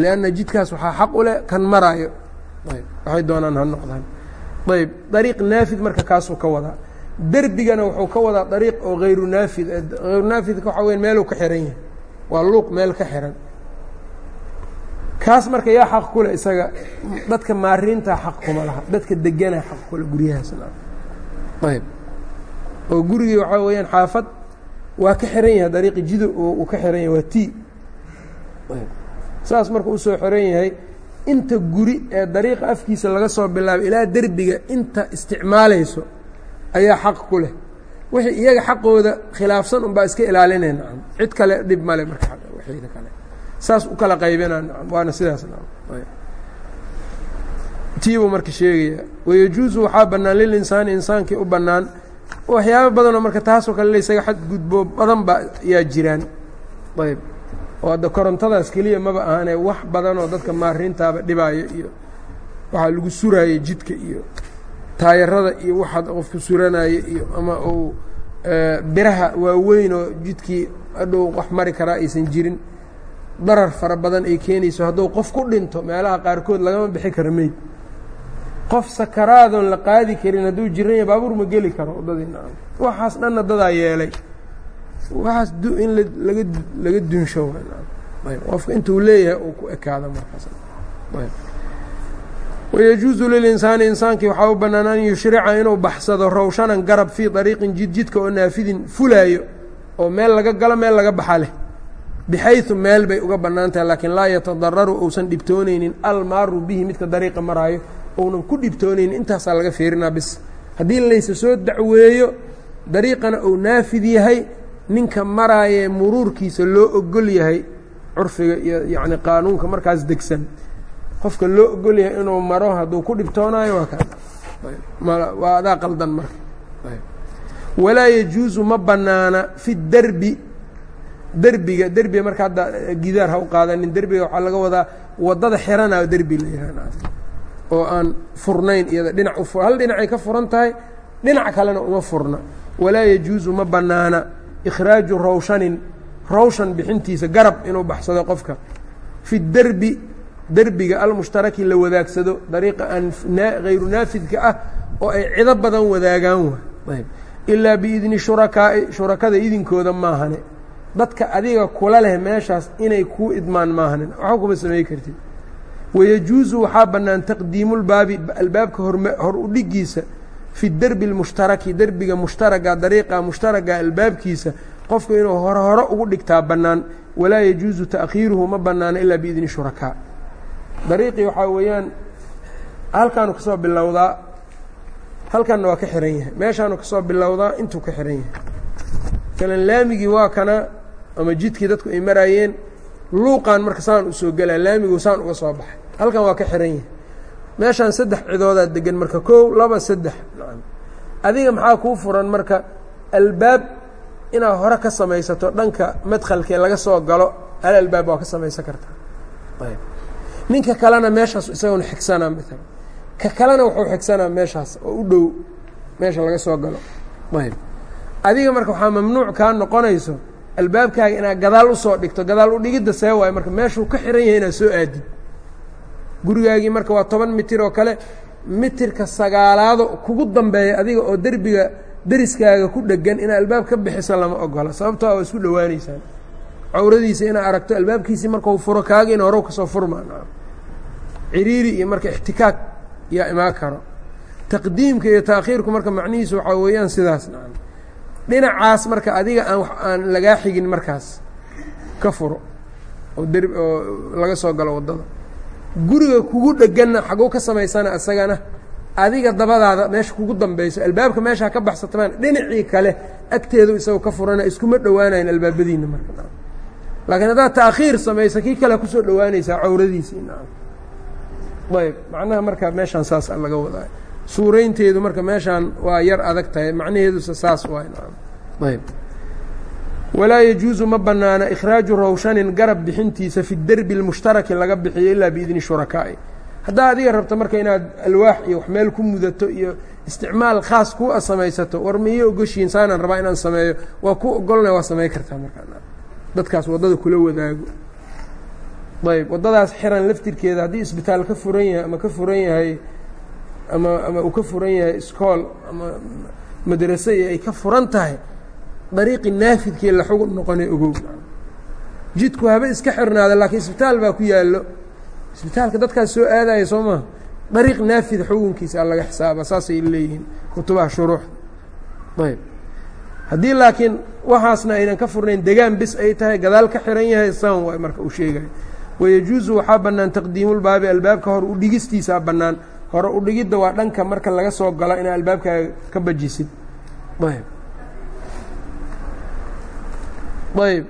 lianna jidkaas waxaa xaq u leh kan maraayo waxay doonaan ha noqdaan ayb dariiq naafid marka kaasuu ka wadaa derbigana wuxuu ka wadaa dariiq oo hayru naafid hayru naafidka waxaa weya meeluu ka xihan yahay waa luuq meel ka xihan kaas marka yaa xaq kule isaga dadka maariintaa xaq kuma laha dadka deganaa xaq kule guryahaas ayb oo gurigii waxaa weeyaan xaafad waa ka xihan yahay dariiqi jido uu ka xihan yahay waa ti saas marka u soo xiran yahay inta guri ee dariiqa afkiisa laga soo bilaabo ilaa derbiga inta isticmaalayso ayaa xaq ku leh. Wixii iyaga xaqooda khilaafsan unbaa iska ilaalinay nacam. Cid kale dhib male marka wixida kale. Saas u kala qaybinaa nacam. Waana sidaas nacam. Tiibuu marka sheegaya wayajuusu waxaa bannaan lilinsaani insaankii u bannaan. Waxyaabo badanoo marka taasoo kale la isaga xadgudbo badan ba yaa jiraan. Ayb oo hadda korontadaas keliya maba ahaane wax badanoo dadka maariintaaba dhibaayo iyo waxaa lagu suraayo jidka iyo taayarada iyo waxaad qofku suranayo iyo ama uu biraha waaweyn oo jidkii hadhow wax mari karaa aysan jirin. Darar fara badan ay keenayso hadduu qof ku dhinto meelaha qaarkood lagama bixi karo meyd qof sakaraadoon la qaadi karin hadduu jiran yahay baabuur ma geli karo waddadii nacam waxaas dhanna dadaa yeelay waxaas in laga dunsho qofka intuu leeyahay uu ku ekaado markaas. Wayajuusu lilinsaani insaankii waxaa u bannaan an yushrica inuu baxsado rawshanan garab fii dariiqin jid jidka oo naafidin fulaayo oo meel laga galo meel laga baxa leh. Bixayu meel bay uga bannaan laakiin laa yatadararu uusan dhibtoonaynin. Almaaru bihi midka dariiqa maraayo ounan ku dhibtoonaynin. Intaasaa laga fiirinaa bis. Haddii laysa soo dacweeyo dariiqana uu naafid yahay ninka maraayee muruurkiisa loo ogol yahay curfiga iyo yacni qaanuunka markaas degsan. Qofka loo ogol yahay inuu maro hadduu ku dhibtoonaayo waa ka. Waa adaa qaldan marka. Walaa yajuusu ma bannaana fi derbi derbiga derbiga marka hadda gidaar ha u qaadanin. Derbiga waxaa laga wadaa waddada xirana derbi la yihah oo aan furnayn iyada dhinac u hal dhinacay ka furan tahay dhinac kalena uma furna. Walaa yajuusu ma bannaana ikhraaju rawshanin rawshan bixintiisa garab inuu baxsado qofka. Fi derbi derbiga almushtaraki la wadaagsado dariiqa aan hayru naafidka ah oo ay cido badan wadaagaan waay ilaa biidni shurakaa'i shurakada idinkooda maahane. Dadka adiga kula leh meeshaas inay kuu idmaan maahanin waxba kuma samey kartid. Wayajuusu waxaa bannaan taqdiimulbaabi albaabka hor u dhigiisa fi derbi اlmushtaraki derbiga mushtaraga dariiqa mushtaraga albaabkiisa qofku inuu hore hore ugu dhigtaa bannaan walaa yajuusu ta'khiiruhu ma bannaana ilaa biidni shurakaa dariiqii waxaa weeyaan halkaanu ka soo bilowdaa halkanna waa ka xihan yahay. Meeshaanu ka soo bilowdaa intuu ka xihan yahay. Kalan laamigii waa kana ama jidkii dadku ay maraayeen luuqaan marka saan u gelaa laamigu saan uga soo baxay. Halkan waa ka xihan yahay meeshaan saddex cidoodaa degan marka kow laba saddex. Adiga maxaa kuu furan marka albaab inaad hore ka samaysato dhanka madkhalkee laga soo galo hal albaab waa ka samaysan kartaa ninka kalena meeshaas isaguna xigsanaa maalan ka kalena wuxuu xigsanaa meeshaas oo u dhow meesha laga soo galo. Ayb. Adiga marka waxaa mamnuuc kaa noqonayso albaabkaaga inaad gadaal u soo dhigto gadaal u dhigidda see waayo marka meeshuu ka xihan yahay inaad soo aadid gurigaagii marka waa toban mitir oo kale mitirka sagaalaado kugu dambeeya adiga oo derbiga deriskaaga ku dhegan inaad albaab ka bixiso lama ogola. Sababtoo waa isku dhowaanaysaan cawradiisa inaad aragto albaabkiisii markau furo kaagiina horow ka soo furmaa ciriiri iyo marka ixtikaak yaa imaan karo. Taqdiimka iyo taakhiirku marka macnihiisu waxaa weeyaan sidaas dhinacaas marka adiga aan aan lagaa xigin markaas ka furo oo derb oo laga soo galo waddada guriga kugu dheganna xaguu ka samaysana isagana adiga dabadaada meesha kugu dambayso albaabka meeshaa ka baxsatamaan dhinacii kale agteedu isagoo ka furana iskuma dhowaanayn albaabadiina marka. Laakiin haddaad taakhiir samaysa kii kale ku soo dhowaanaysaa cawradiisii ayb macnaha marka meeshaan saas laga wadaa. Suuraynteedu marka meeshaan waa yar adag tahay macnaheeduse saas waay ayb walaa yajuusu ma banaana ikhraaju rawshanin garab bixintiisa fi derbi اlmushtaraki laga bixiyo ilaa biidni shurakaa'i haddaa adiga rabto marka inaad alwaax iyo wax meel ku mudato iyo isticmaal khaas ku samaysato war miyo ogoshiin saanaan rabaa inaan sameeyo waa ku ogolna waa samey kartaa markaa dadkaas waddada kula wadaago. Ayb waddadaas xiran laftirkeeda haddii isbitaal ka furan yahay ama ka furan yahay ama ama uu ka furan yahay iskool ama madrase ay ka furan tahay dariiqi naafidkii la xugun noqonay ogow. Jidku haba iska xirnaada laakiin isbitaal baa ku yaallo. Isbitaalka dadkaas soo aadaya soo maha dariiq naafid xugunkiisa laga xisaaba saasay leeyihiin kutubaha shuruuxda ayb. Haddii laakiin waxaasna aynan ka furnayn degaan bis ay tahay gadaal ka xiran yahay san waay marka uu sheegaya wayajuusu waxaa bannaan taqdiimulbaabi albaabka hore udhigistiisaa bannaan. Hore udhigidda waa dhanka marka laga soo galo inaa albaabkaaga ka bajisid. Ayb ayb.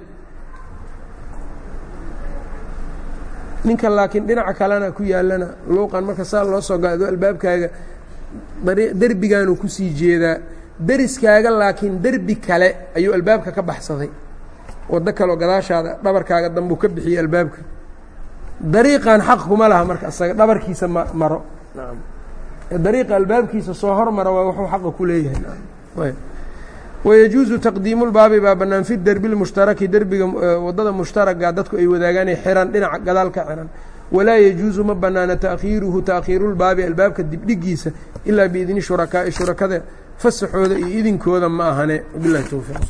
Ninka laakiin dhinaca kalena ku yaalana luuqan marka saa loo soo galo adoo albaabkaaga derbigaanuu ku sii jeedaa. Deriskaaga laakiin derbi kale ayuu albaabka ka baxsaday. Waddo kaleo gadaashaada dhabarkaaga dambuu ka bixiyey albaabka. Dariiqan xaq kuma laha marka isaga dhabarkiisa ma maro. Dariiqa albaabkiisa soo hormara waa wuxuu xaqa ku leeyahay wayajuusu taqdiimulbaabi baa bannaan fi derbi lmushtaraki derbiga waddada mushtaraga dadku ay wadaagaan xiran dhinaca gadaal ka xiran walaa yajuusu ma bannaana taakhiiruhu taakhiirulbaabi albaabka dibdhigiisa ilaa biidni shurakaa'i shurakada fasaxooda iyo idinkooda ma ahane wabilahi towfiiq